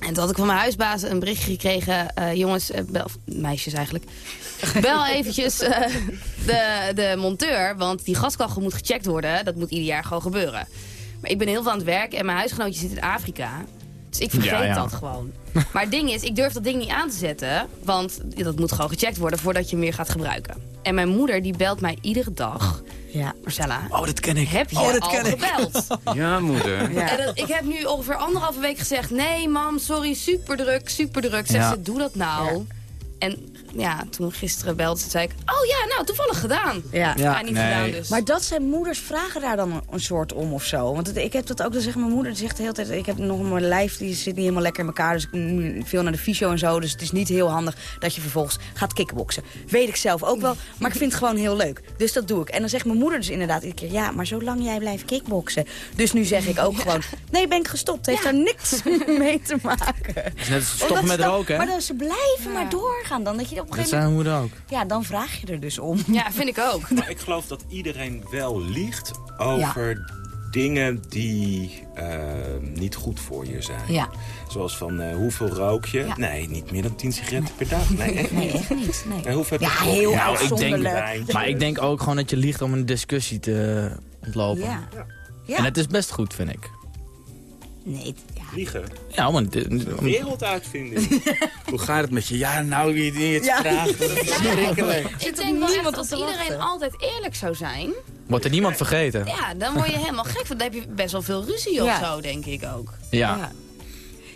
En toen had ik van mijn huisbaas een berichtje gekregen. eh, jongens, bel, meisjes eigenlijk. Bel eventjes de, de monteur. Want die gaskachel moet gecheckt worden. Dat moet ieder jaar gewoon gebeuren. Maar ik ben heel veel aan het werk. En mijn huisgenootje zit in Afrika. Dus ik vergeet Ja, ja. dat gewoon. Maar het ding is, ik durf dat ding niet aan te zetten. Want dat moet gewoon gecheckt worden voordat je hem weer gaat gebruiken. En mijn moeder die belt mij iedere dag. Ja. Marcella, Oh, dat ken ik. heb je oh, dat al ken ik. gebeld? Ja, moeder. Ja. En dat- ik heb nu ongeveer anderhalve week gezegd... nee mam, sorry, super druk, super druk. Zegt Ja. ze, doe dat nou. En ja, toen gisteren belde ze, zei ik... oh ja, nou, toevallig gedaan. Ja. Ja, niet nee. gedaan dus. Maar dat zijn moeders vragen daar dan een, een soort om of zo. Want het- ik heb dat ook, dan zegt mijn moeder zegt de hele tijd... ik heb nog mijn lijf, die zit niet helemaal lekker in elkaar. Dus ik moet veel naar de fysio en zo. Dus het is niet heel handig dat je vervolgens gaat kickboksen. Weet ik zelf ook wel, maar ik vind het gewoon heel leuk. Dus dat doe ik. En dan zegt mijn moeder dus inderdaad iedere keer... ja, maar zolang jij blijft kickboksen. Dus nu zeg ik ook gewoon... nee, ben ik gestopt. Het heeft daar niks mee te maken. Het is net stoppen met roken, hè? Maar dan ze blijven maar doorgaan. Dan dat je op een Dat gegeven zijn moment... mijn moeder ook. Ja, dan vraag je er dus om. Ja, vind ik ook. Maar ik geloof dat iedereen wel liegt over dingen die eh, niet goed voor je zijn. Ja. Zoals van eh, hoeveel rook je? Ja. Nee, niet meer dan 10 sigaretten per dag. Nee, echt Nee, niet. echt niet. Nee. En hoeveel heb Ja, je heel? Nou, ik denk-. Maar ik denk ook gewoon dat je liegt om een discussie te ontlopen. Ja. ja. En het is best goed, vind ik. Nee, het- ja. Want... dit- Werelduitvinding. Hoe gaat het met je? Ja, nou, wie die het Ja. vraagt. Dat is verschrikkelijk. Ik denk wel niemand echt op als iedereen altijd eerlijk zou zijn... Wordt er niemand vergeten. ja, dan word je helemaal gek. Want dan heb je best wel veel ruzie of Ja. zo, denk ik ook. Ja. Ja.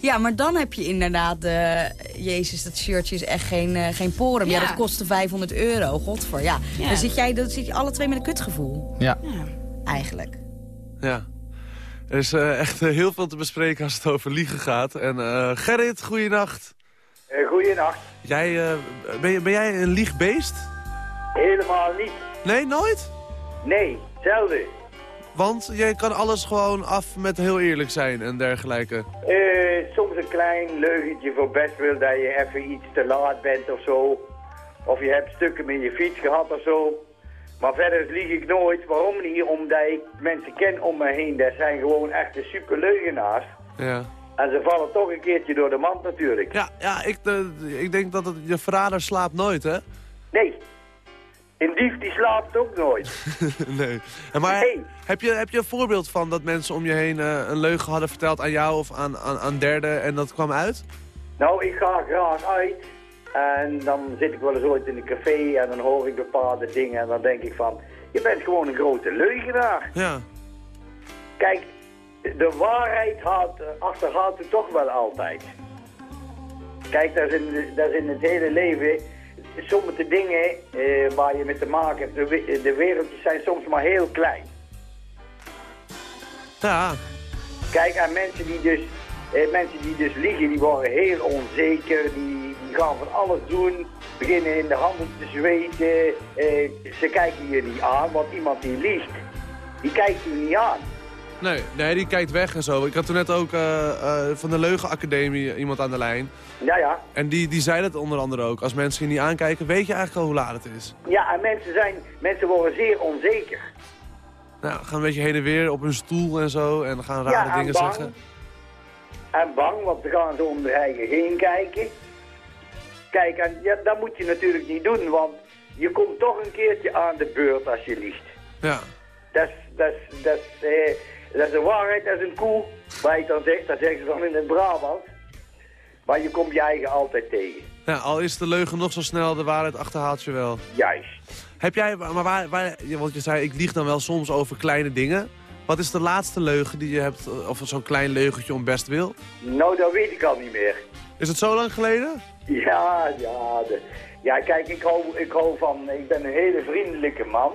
Ja, maar dan heb je inderdaad... eh, Jezus, dat shirtje is echt geen, eh, geen porum. Ja. Ja. dat kostte 500 euro. Godver, ja. Ja. Dan, zit jij, dan zit je alle twee met een kutgevoel. Ja. Ja. eigenlijk. Ja. Er is eh, echt eh, heel veel te bespreken als het over liegen gaat. En eh Gerrit, goeienacht. Uh, goeienacht. Jij, ben, ben jij een liegbeest? Helemaal niet. Nee, nooit? Nee, zelden. Want jij kan alles gewoon af met heel eerlijk zijn en dergelijke. Soms een klein leugentje voor best wil dat je even iets te laat bent of zo. Of je hebt stukken met je fiets gehad of zo. Maar verder lieg ik nooit. Waarom niet? Omdat ik mensen ken om me heen. Dat zijn gewoon echte super leugenaars. Ja. En ze vallen toch een keertje door de mand natuurlijk. Ja, ja ik, eh, ik denk dat het, je verrader slaapt nooit, hè? Nee. Een dief die slaapt ook nooit. nee. En maar heb, je, heb je een voorbeeld van dat mensen om je heen eh, een leugen hadden verteld aan jou of aan, aan, aan derden en dat kwam uit? Nou, ik ga graag uit. En dan zit ik wel eens ooit in een café en dan hoor ik bepaalde dingen. En dan denk ik van, je bent gewoon een grote leugenaar. Ja. Kijk, de waarheid haalt, achterhaalt het toch wel altijd. Kijk, dat is in, dat is in het hele leven. Sommige dingen eh, waar je mee te maken hebt, de, de wereldjes zijn soms maar heel klein. Ja. Kijk, en mensen die dus, eh, mensen die dus liegen, die worden heel onzeker. Die, die gaan van alles doen, beginnen in de handen te zweten. Eh, ze kijken je niet aan, want iemand die liegt, die kijkt je niet aan. Nee, nee, die kijkt weg en zo. Ik had toen net ook eh, eh, van de Leugenacademie iemand aan de lijn. Ja, ja. En die, die zei dat onder andere ook. Als mensen je niet aankijken, weet je eigenlijk al hoe laat het is. Ja, en mensen, zijn, mensen worden zeer onzeker. Nou, gaan een beetje heen en weer op hun stoel en zo. En gaan rare Ja, en dingen bang. zeggen. En bang, want ze gaan zo om de eigen heen kijken. Kijk, en ja, dat moet je natuurlijk niet doen, want je komt toch een keertje aan de beurt als je liegt. Ja. Dat is, dat is, is, eh, waarheid, dat is een koe. Waar ik dan zeg, dat zeggen ze dan in het Brabant. Maar je komt je eigen altijd tegen. ja. Al is de leugen nog zo snel, de waarheid achterhaalt je wel. Juist. Heb jij, maar waar, waar, want je zei, ik lieg dan wel soms over kleine dingen. Wat is de laatste leugen die je hebt, eh, of zo'n klein leugentje om best wil? Nou, dat weet ik al niet meer. Is het zo lang geleden? Ja, ja. De, ja, kijk, ik hou, ik hou van... Ik ben een hele vriendelijke man.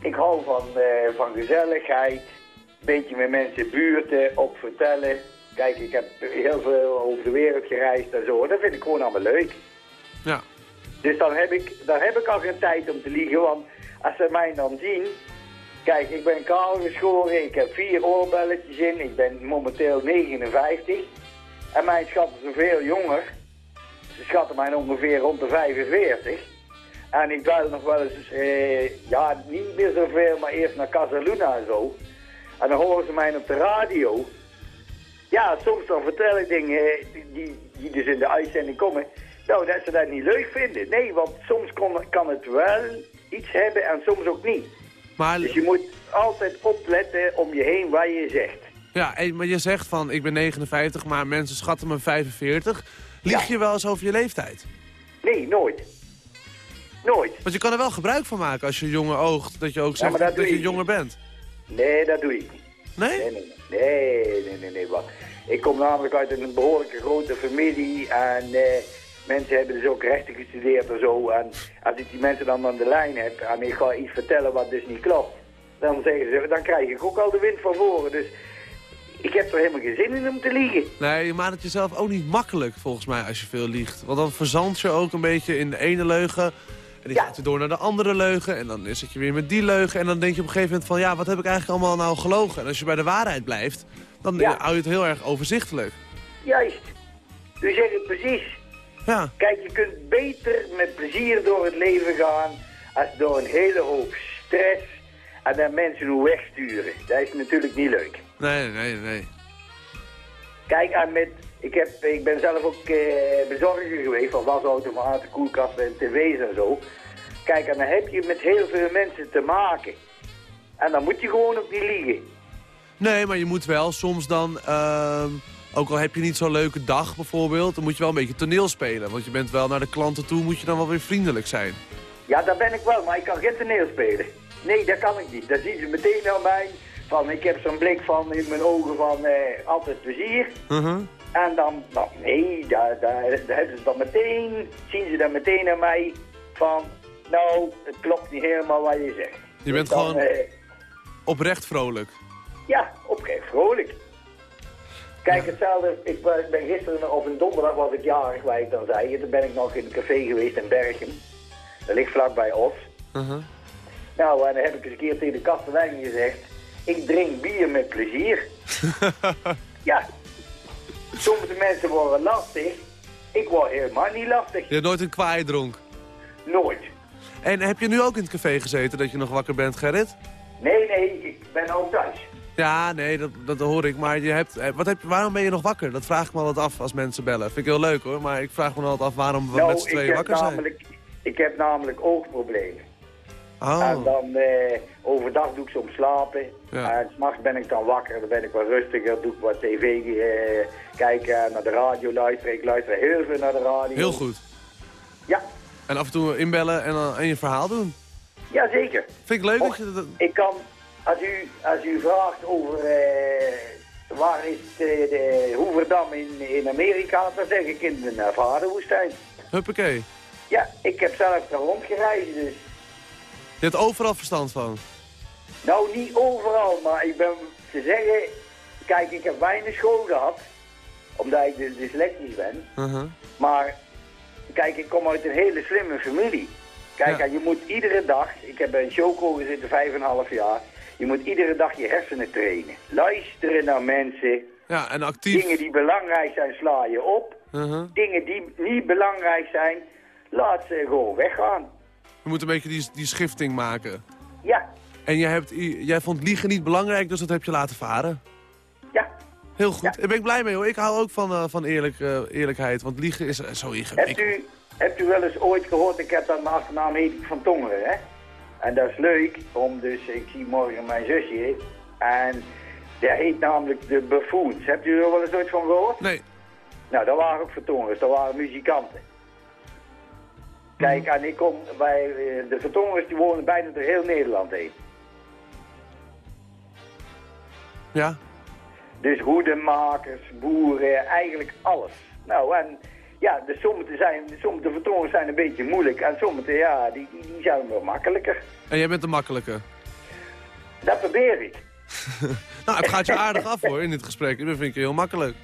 Ik hou van, eh, van gezelligheid. Een beetje met mensen buurten, ook vertellen. Kijk, ik heb heel veel over de wereld gereisd en zo. Dat vind ik gewoon allemaal leuk. Ja. Dus dan heb ik, dan heb ik al geen tijd om te liegen, want als ze mij dan zien... Kijk, ik ben kaal geschoren, ik heb vier oorbelletjes in, ik ben momenteel 59. En mijn schatten zijn veel jonger. Ze schatten mij ongeveer rond de 45. En ik bel nog wel eens, eh, ja, niet meer zoveel, maar eerst naar Casaluna en zo. En dan horen ze mij op de radio. Ja, soms dan vertel ik dingen eh, die, die dus in de uitzending komen. Nou, dat ze dat niet leuk vinden. Nee, want soms kon, kan het wel iets hebben en soms ook niet. Maar, Dus je moet altijd opletten om je heen waar je zegt. ja, maar je zegt van, ik ben 59, maar mensen schatten me 45. Lieg je wel eens over je leeftijd? Nee, nooit. Nooit. Want je kan er wel gebruik van maken als je jonger oogt, dat je ook zegt dat je jonger bent. Nee, dat doe ik niet. Nee? Nee, nee, nee, nee, nee, nee, wat. Ik kom namelijk uit een behoorlijke grote familie en eh, mensen hebben dus ook rechten gestudeerd en zo. En als ik die mensen dan aan de lijn heb en ik ga iets vertellen wat dus niet klopt, dan zeggen ze, dan krijg ik ook al de wind van voren. Dus ik heb er helemaal geen zin in om te liegen. Nee, je maakt het jezelf ook niet makkelijk volgens mij als je veel liegt. Want dan verzand je ook een beetje in de ene leugen. En die gaat je door naar de andere leugen. En dan zit je weer met die leugen. En dan denk je op een gegeven moment van... ja, wat heb ik eigenlijk allemaal nou gelogen? En als je bij de waarheid blijft, dan Ja. hou je het heel erg overzichtelijk. Juist. U zegt het precies. Ja. Kijk, je kunt beter met plezier door het leven gaan als door een hele hoop stress en dan mensen hoe wegsturen. Dat is natuurlijk niet leuk. Nee, nee, nee. Kijk, en met, ik, heb, ik ben zelf ook eh, bezorger geweest van wasautomaten, koelkasten en tv's en zo. Kijk, en dan heb je met heel veel mensen te maken. En dan moet je gewoon ook niet liegen. Nee, maar je moet wel soms dan... ehm, ook al heb je niet zo'n leuke dag bijvoorbeeld... dan moet je wel een beetje toneel spelen. Want je bent wel naar de klanten toe, moet je dan wel weer vriendelijk zijn. Ja, dat ben ik wel, maar ik kan geen toneel spelen. Nee, dat kan ik niet. Dat zien ze meteen aan mij. Van, ik heb zo'n blik van in mijn ogen van eh, altijd plezier. Mhm. En dan, dan nee, daar, daar, daar hebben ze dan meteen, zien ze dan meteen aan mij van, nou, het klopt niet helemaal wat je zegt. Je bent Dus dan, gewoon- eh, oprecht vrolijk. Ja, oprecht vrolijk. Kijk, hetzelfde, ik ben gisteren op een donderdag was ik jarig, waar ik dan zei. Toen ben ik nog in een café geweest in Bergen. Dat ligt vlakbij Os. Uh-huh. Nou, en dan heb ik eens een keer tegen de kastelein gezegd... Ik drink bier met plezier. ja. Sommige mensen worden lastig. Ik word helemaal niet lastig. Je hebt nooit een kwaai dronk. Nooit. En heb je nu ook in het café gezeten dat je nog wakker bent, Gerrit? Nee, nee, ik ben ook thuis. Ja, nee, dat, dat hoor ik. Maar je hebt, eh, wat heb, je- waarom ben je nog wakker? Dat vraag ik me altijd af als mensen bellen. Vind ik heel leuk hoor, maar ik vraag me altijd af waarom we nou, met z'n tweeën wakker zijn. namelijk, ik heb namelijk oogproblemen. Oh. En dan eh, overdag doe ik soms slapen. Ja. En s'nachts ben ik dan wakker, dan ben ik wat rustiger, doe ik wat tv eh, kijken, naar de radio luisteren. Ik luister heel veel naar de radio. Heel goed. Ja. En af en toe inbellen en, dan en je verhaal doen. Jazeker. Vind ik leuk Och, dat je dat... Ik kan, als u, als u vraagt over eh, waar is de, de Hoeverdam in, in Amerika, dan zeg ik in de Nevada-woestijn. Huppakee. Ja, ik heb zelf daar rondgereisd, dus. Je hebt overal verstand van. Nou, niet overal, maar ik ben te zeggen, kijk, ik heb weinig school gehad, omdat ik dus dyslectisch ben. Uh-huh. Maar kijk, ik kom uit een hele slimme familie. Kijk, Ja. je moet iedere dag, ik heb bij een showco gezeten vijf en een half jaar, je moet iedere dag je hersenen trainen. Luisteren naar mensen. Ja, en actief. Dingen die belangrijk zijn, sla je op. Uh-huh. Dingen die niet belangrijk zijn, laat ze gewoon weggaan. Je moet een beetje die, die schifting maken. Ja, En jij, hebt, jij vond liegen niet belangrijk, dus dat heb je laten varen. Ja. Heel goed. Daar ben ik blij mee hoor. Ik hou ook van, eh, van eerlijk, eh, eerlijkheid, want liegen is eh, zo ingewikkeld. hebt u, hebt u wel eens ooit gehoord, ik heb dan mijn achternaam heet ik van Tongeren, hè? En dat is leuk, om dus, ik zie morgen mijn zusje, en dat heet namelijk de Buffoons. Hebt u er wel eens ooit van gehoord? Nee. Nou, dat waren ook Vertongers, dat waren muzikanten. Kijk, en ik kom bij de Vertongers, die wonen bijna door heel Nederland heen. Ja? Dus hoedenmakers, boeren, eigenlijk alles. Nou, en ja, de sommige, zijn, sommige vertongen zijn een beetje moeilijk. En sommige, ja, die, die, zijn wel makkelijker. En jij bent de makkelijke. Dat probeer ik. Nou, het gaat je aardig af hoor in dit gesprek. Dat vind ik heel makkelijk.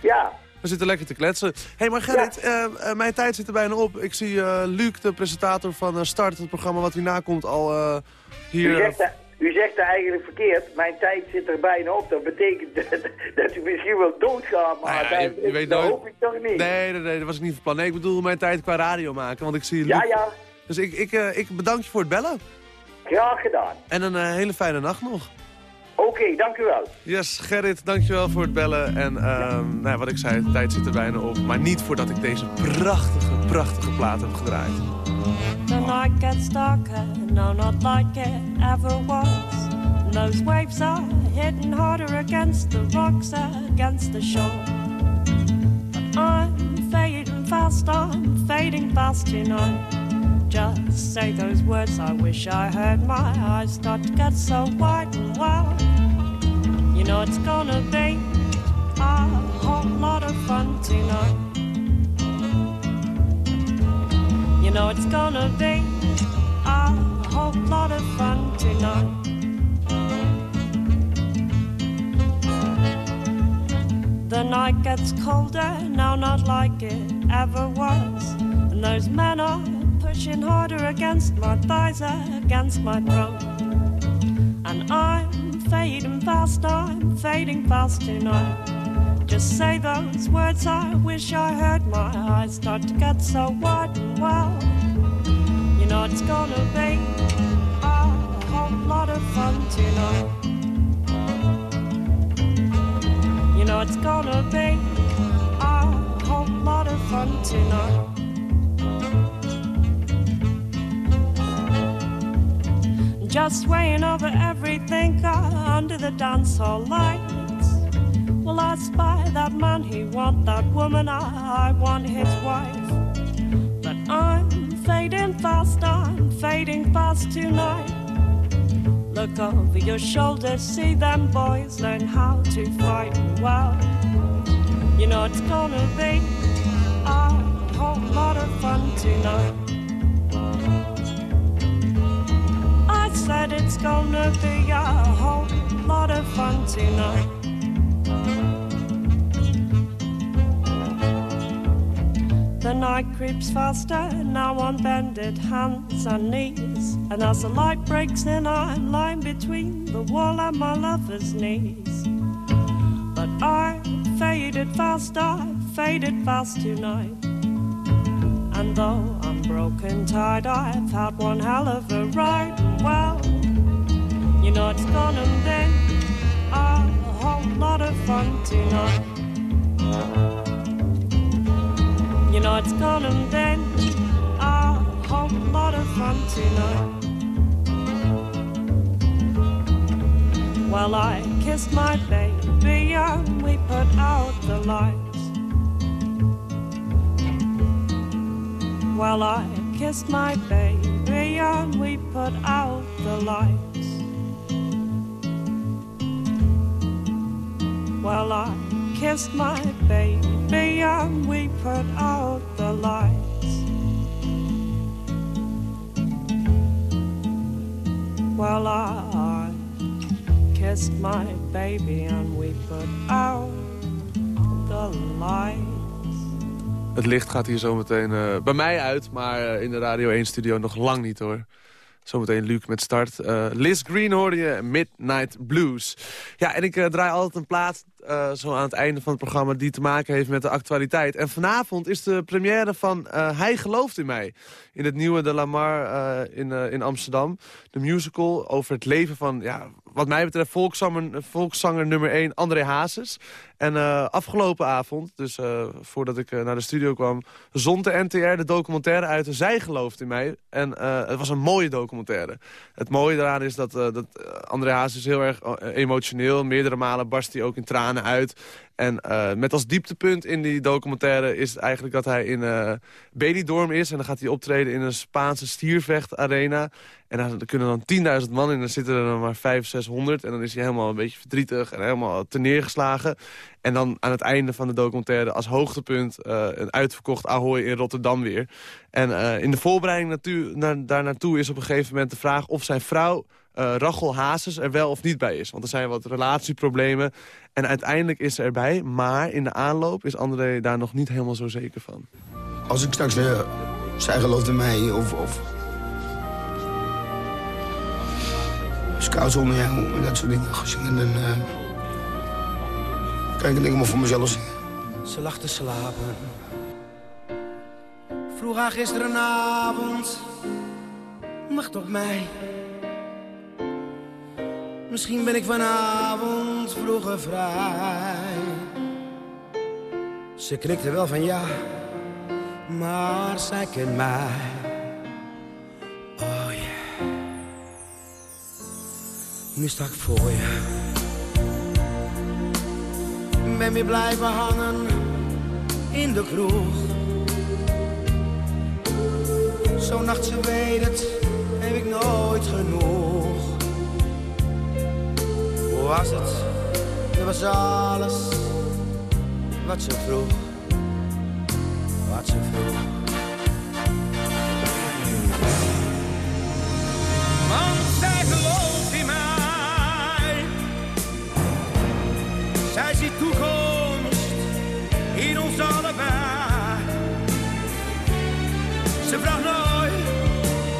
Ja. We zitten lekker te kletsen. Hé, hey, maar Gerrit, eh, eh, mijn tijd zit er bijna op. Ik zie eh, Luc, de presentator van Start, het programma wat hierna komt, al hier... U zegt, dat eigenlijk verkeerd. Mijn tijd zit er bijna op. Dat betekent dat, dat u misschien wel doodgaat, maar Nou ja, dat, je weet dat nooit. hoop ik toch niet. Nee, nee, nee, dat was ik niet van plan. Nee, ik bedoel mijn tijd qua radio maken, want ik zie. Ja, ja. Dus ik, ik, eh, ik bedank je voor het bellen. Graag gedaan. En een eh, hele fijne nacht nog. Oké, dank u wel. Yes, Gerrit, dankjewel voor het bellen. En ehm, nou, wat ik zei, de tijd zit er bijna op. Maar niet voordat ik deze prachtige, prachtige plaat heb gedraaid. Night gets darker, no, not like it ever was. Those waves are hitting harder against the rocks, against the shore. But I'm fading fast, I'm fading fast, you know. Just say those words, I wish I heard my eyes start to get so wide and wild. You know it's gonna be a whole lot of fun tonight. You know it's gonna be a whole lot of fun tonight. The night gets colder, now not like it ever was. And those men are pushing harder against my thighs, against my throat. And I'm fading fast, I'm fading fast tonight. Just say those words, I wish I heard my eyes start to get so wide and wild. You know it's gonna be a whole lot of fun tonight. You know it's gonna be a whole lot of fun tonight. Just swaying over everything under the dance hall lights. Well, I spy that man, he want that woman, I, I want his wife. But I'm fading fast, I'm fading fast tonight. Look over your shoulder, see them boys learn how to fight well. You know it's gonna be a whole lot of fun tonight. I said it's gonna be a whole lot of fun tonight. The night creeps faster, now on bended hands and knees. And as the light breaks in, I'm lying between the wall and my lover's knees. But I faded fast, I faded fast tonight. And though I'm broken tired, I've had one hell of a ride. Well, you know it's gonna be a whole lot of fun tonight. Know it's gonna be a whole lot of fun tonight. Well, I kissed my baby and we put out the lights. Well, I kissed my baby and we put out the lights. Well, I kissed my baby and we put out the lights. Well, I kissed my baby and we put out the lights. Het licht gaat hier zometeen eh bij mij uit, maar eh, in de Radio 1-studio nog lang niet hoor. Zometeen Luc met start. Eh, Liz Green hoorde je, Midnight Blues. Ja, en ik draai altijd een plaat eh, zo aan het einde van het programma... die te maken heeft met de actualiteit. En vanavond is de première van eh, Hij gelooft in mij. In het nieuwe De Lamar eh, in, in Amsterdam. De musical over het leven van, ja, wat mij betreft... volkszanger, nummer 1 André Hazes. En afgelopen avond, dus voordat ik naar de studio kwam... zond de NTR de documentaire uit Zij gelooft in mij. En het was een mooie documentaire. Het mooie daaraan is dat, dat André Hazes heel erg emotioneel... meerdere malen barst hij ook in tranen uit... En eh, met als dieptepunt in die documentaire is het eigenlijk dat hij in uh, Benidorm is. En dan gaat hij optreden in een Spaanse stiervechtarena. En daar kunnen dan 10.000 man in, dan zitten er dan maar 500, 600. En dan is hij helemaal een beetje verdrietig en helemaal terneergeslagen. En dan aan het einde van de documentaire als hoogtepunt uh, een uitverkocht Ahoy in Rotterdam weer. En in de voorbereiding daar naartoe is op een gegeven moment de vraag of zijn vrouw... Uh, Rachel Hazes er wel of niet bij is. Want er zijn wat relatieproblemen. En uiteindelijk is ze erbij. Maar in de aanloop is André daar nog niet helemaal zo zeker van. Als ik straks weer... Zij gelooft in mij of... of Scout zonder jou en dat soort dingen gezien. Dan uh, kan ik het maar voor mezelf zien. Ze lag te slapen. Vroeg haar gisterenavond. Wacht op mij. Misschien ben ik vanavond vroeger vrij. Ze knikte wel van ja, maar zij kent mij. Oh yeah. nu sta ik voor je. Ben weer blijven hangen in de kroeg. Zo'n nacht, ze weet het, heb ik nooit genoeg was het? Dat was alles wat ze vroeg. Wat ze vroeg. Want zij gelooft in mij. Zij ziet toekomst in ons allebei. Ze vraagt nooit,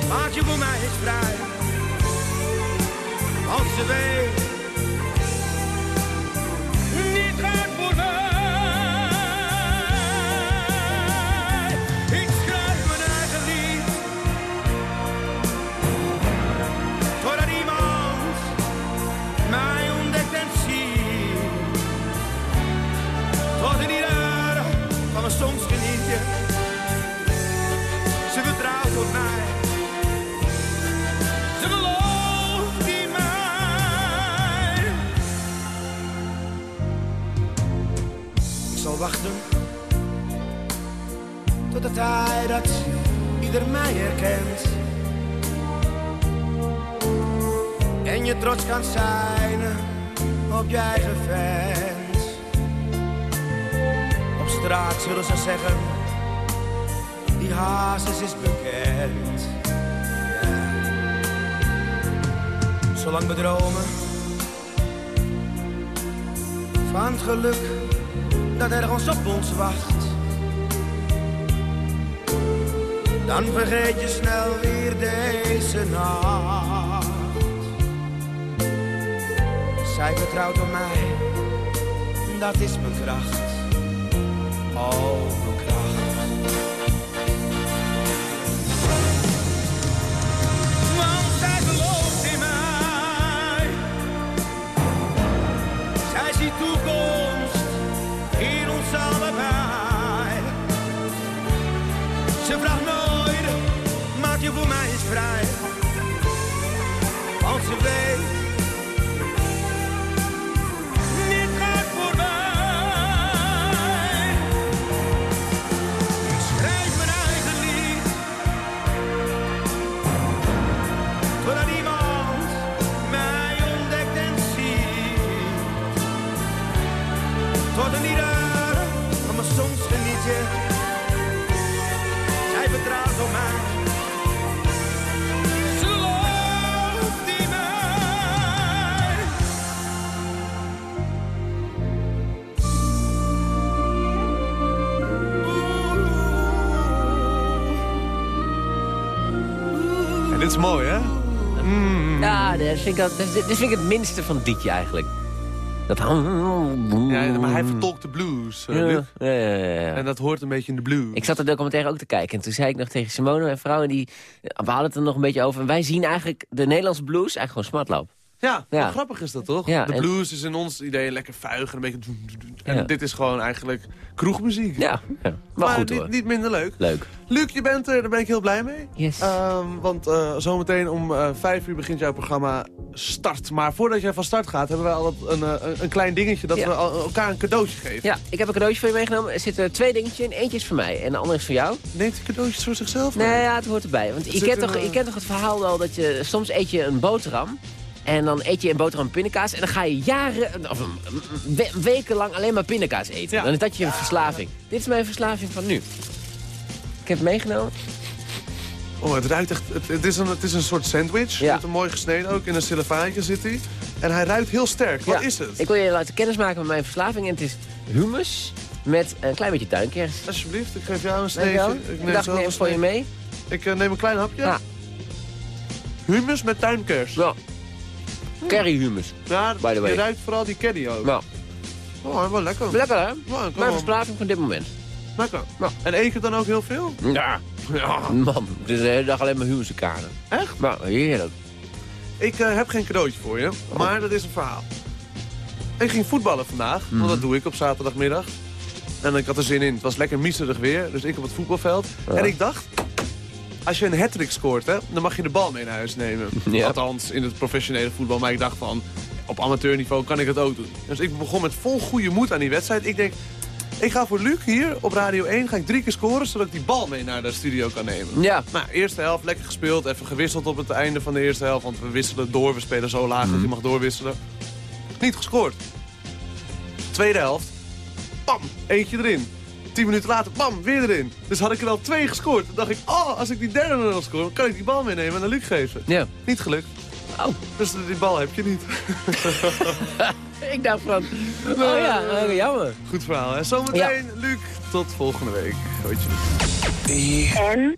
maak je voor mij eens vrij. Want ze weet wachten tot de hij dat ieder mij herkent. En je trots kan zijn op je eigen vent. Straat zullen ze zeggen, hazes is bekend. Zolang we dromen van het geluk dat ergens op ons wacht. Dan vergeet je snel weer deze nacht. Zij vertrouwt op mij, dat is mijn kracht. Oh, mij vrij. Mooi, hè? Mm. Ja, dit vind, ik, vind ik het minste van liedje eigenlijk. Dat... Ja, maar hij vertolkt de blues, eh, Ja, ja, ja, ja. En dat hoort een beetje in de blues. Ik zat de documentaire ook te kijken. En toen zei ik nog tegen Simone, mijn vrouw, en die, we hadden het er nog een beetje over. En wij zien eigenlijk de Nederlandse blues eigenlijk gewoon smartloop. Ja, grappig is dat toch? Ja, de en- blues is in ons idee lekker vuig en een beetje... En Ja. dit is gewoon eigenlijk kroegmuziek. Ja, ja. maar, goed niet, hoor. niet minder leuk. Leuk. Luc, je bent er, daar ben ik heel blij mee. Yes. Ehm, want eh, zometeen om eh, vijf uur begint jouw programma Start. Maar voordat jij van start gaat, hebben wij al een, eh, een, een klein dingetje dat Ja. we al- elkaar een cadeautje geven. Ja, ik heb een cadeautje voor je meegenomen. Er zitten twee dingetjes in. Eentje is voor mij en de andere is voor jou. Neemt hij cadeautjes voor zichzelf? Nee, ja, het hoort erbij. Want je kent, toch, je kent toch het verhaal wel dat je soms eet je een boterham. En dan eet je een boterham pindakaas. En dan ga je jaren, of een- een we- wekenlang alleen maar pindakaas eten. Dan is dat je verslaving. Dit is mijn verslaving van nu. Ik heb het meegenomen. Oh, het ruikt echt... Het, het is, een, het is een soort sandwich. Met een mooi gesneden ook. In een cellofaantje zit hij. En hij ruikt heel sterk. Wat Ja. is het? Ik wil je laten kennismaken met mijn verslaving. En het is hummus met een klein beetje tuinkers. Alsjeblieft, ik geef jou een sneetje. Ik dacht, neem een voor je mee. Ik eh, neem een klein hapje. Ja. Hummus met tuinkers. Ja. Curry hummus. Ja, By the way. je ruikt vooral die caddy ook. Nou, Oh, wel lekker. lekker hè? Ja, Mijn verslaving van dit moment. Lekker. En eet je dan ook heel veel? Ja. Ja. Man, het is de hele dag alleen maar hummusekanen. Echt? Nou, heerlijk. Ik eh, heb geen cadeautje voor je, maar dat is een verhaal. Ik ging voetballen vandaag, want dat doe ik op zaterdagmiddag. En ik had er zin in. Het was lekker miserig weer, dus ik op het voetbalveld. Ja. En ik dacht, als je een hat scoort, hè, dan mag je de bal mee naar huis nemen. Ja. Althans, in het professionele voetbal. Maar ik dacht van, op amateurniveau kan ik het ook doen. Dus ik begon met vol goede moed aan die wedstrijd. Ik denk, ik ga voor Luc hier op Radio 1 ga ik drie keer scoren... zodat ik die bal mee naar de studio kan nemen. Ja. Nou, eerste helft lekker gespeeld. Even gewisseld op het einde van de eerste helft. Want we wisselen door. We spelen zo laag dat je mag doorwisselen. Niet gescoord. Tweede helft. Bam, eentje erin. Tien minuten later, bam, weer erin. Dus had ik er al twee gescoord. Toen dacht ik, oh, als ik die derde nog score, dan kan ik die bal meenemen en naar Luc geven. Ja. Niet gelukt. Oh. Dus die bal heb je niet. Ik dacht van, oh ja, eh, jammer. Goed verhaal, hè? Zometeen, Luc. Tot volgende week. Gootje. En?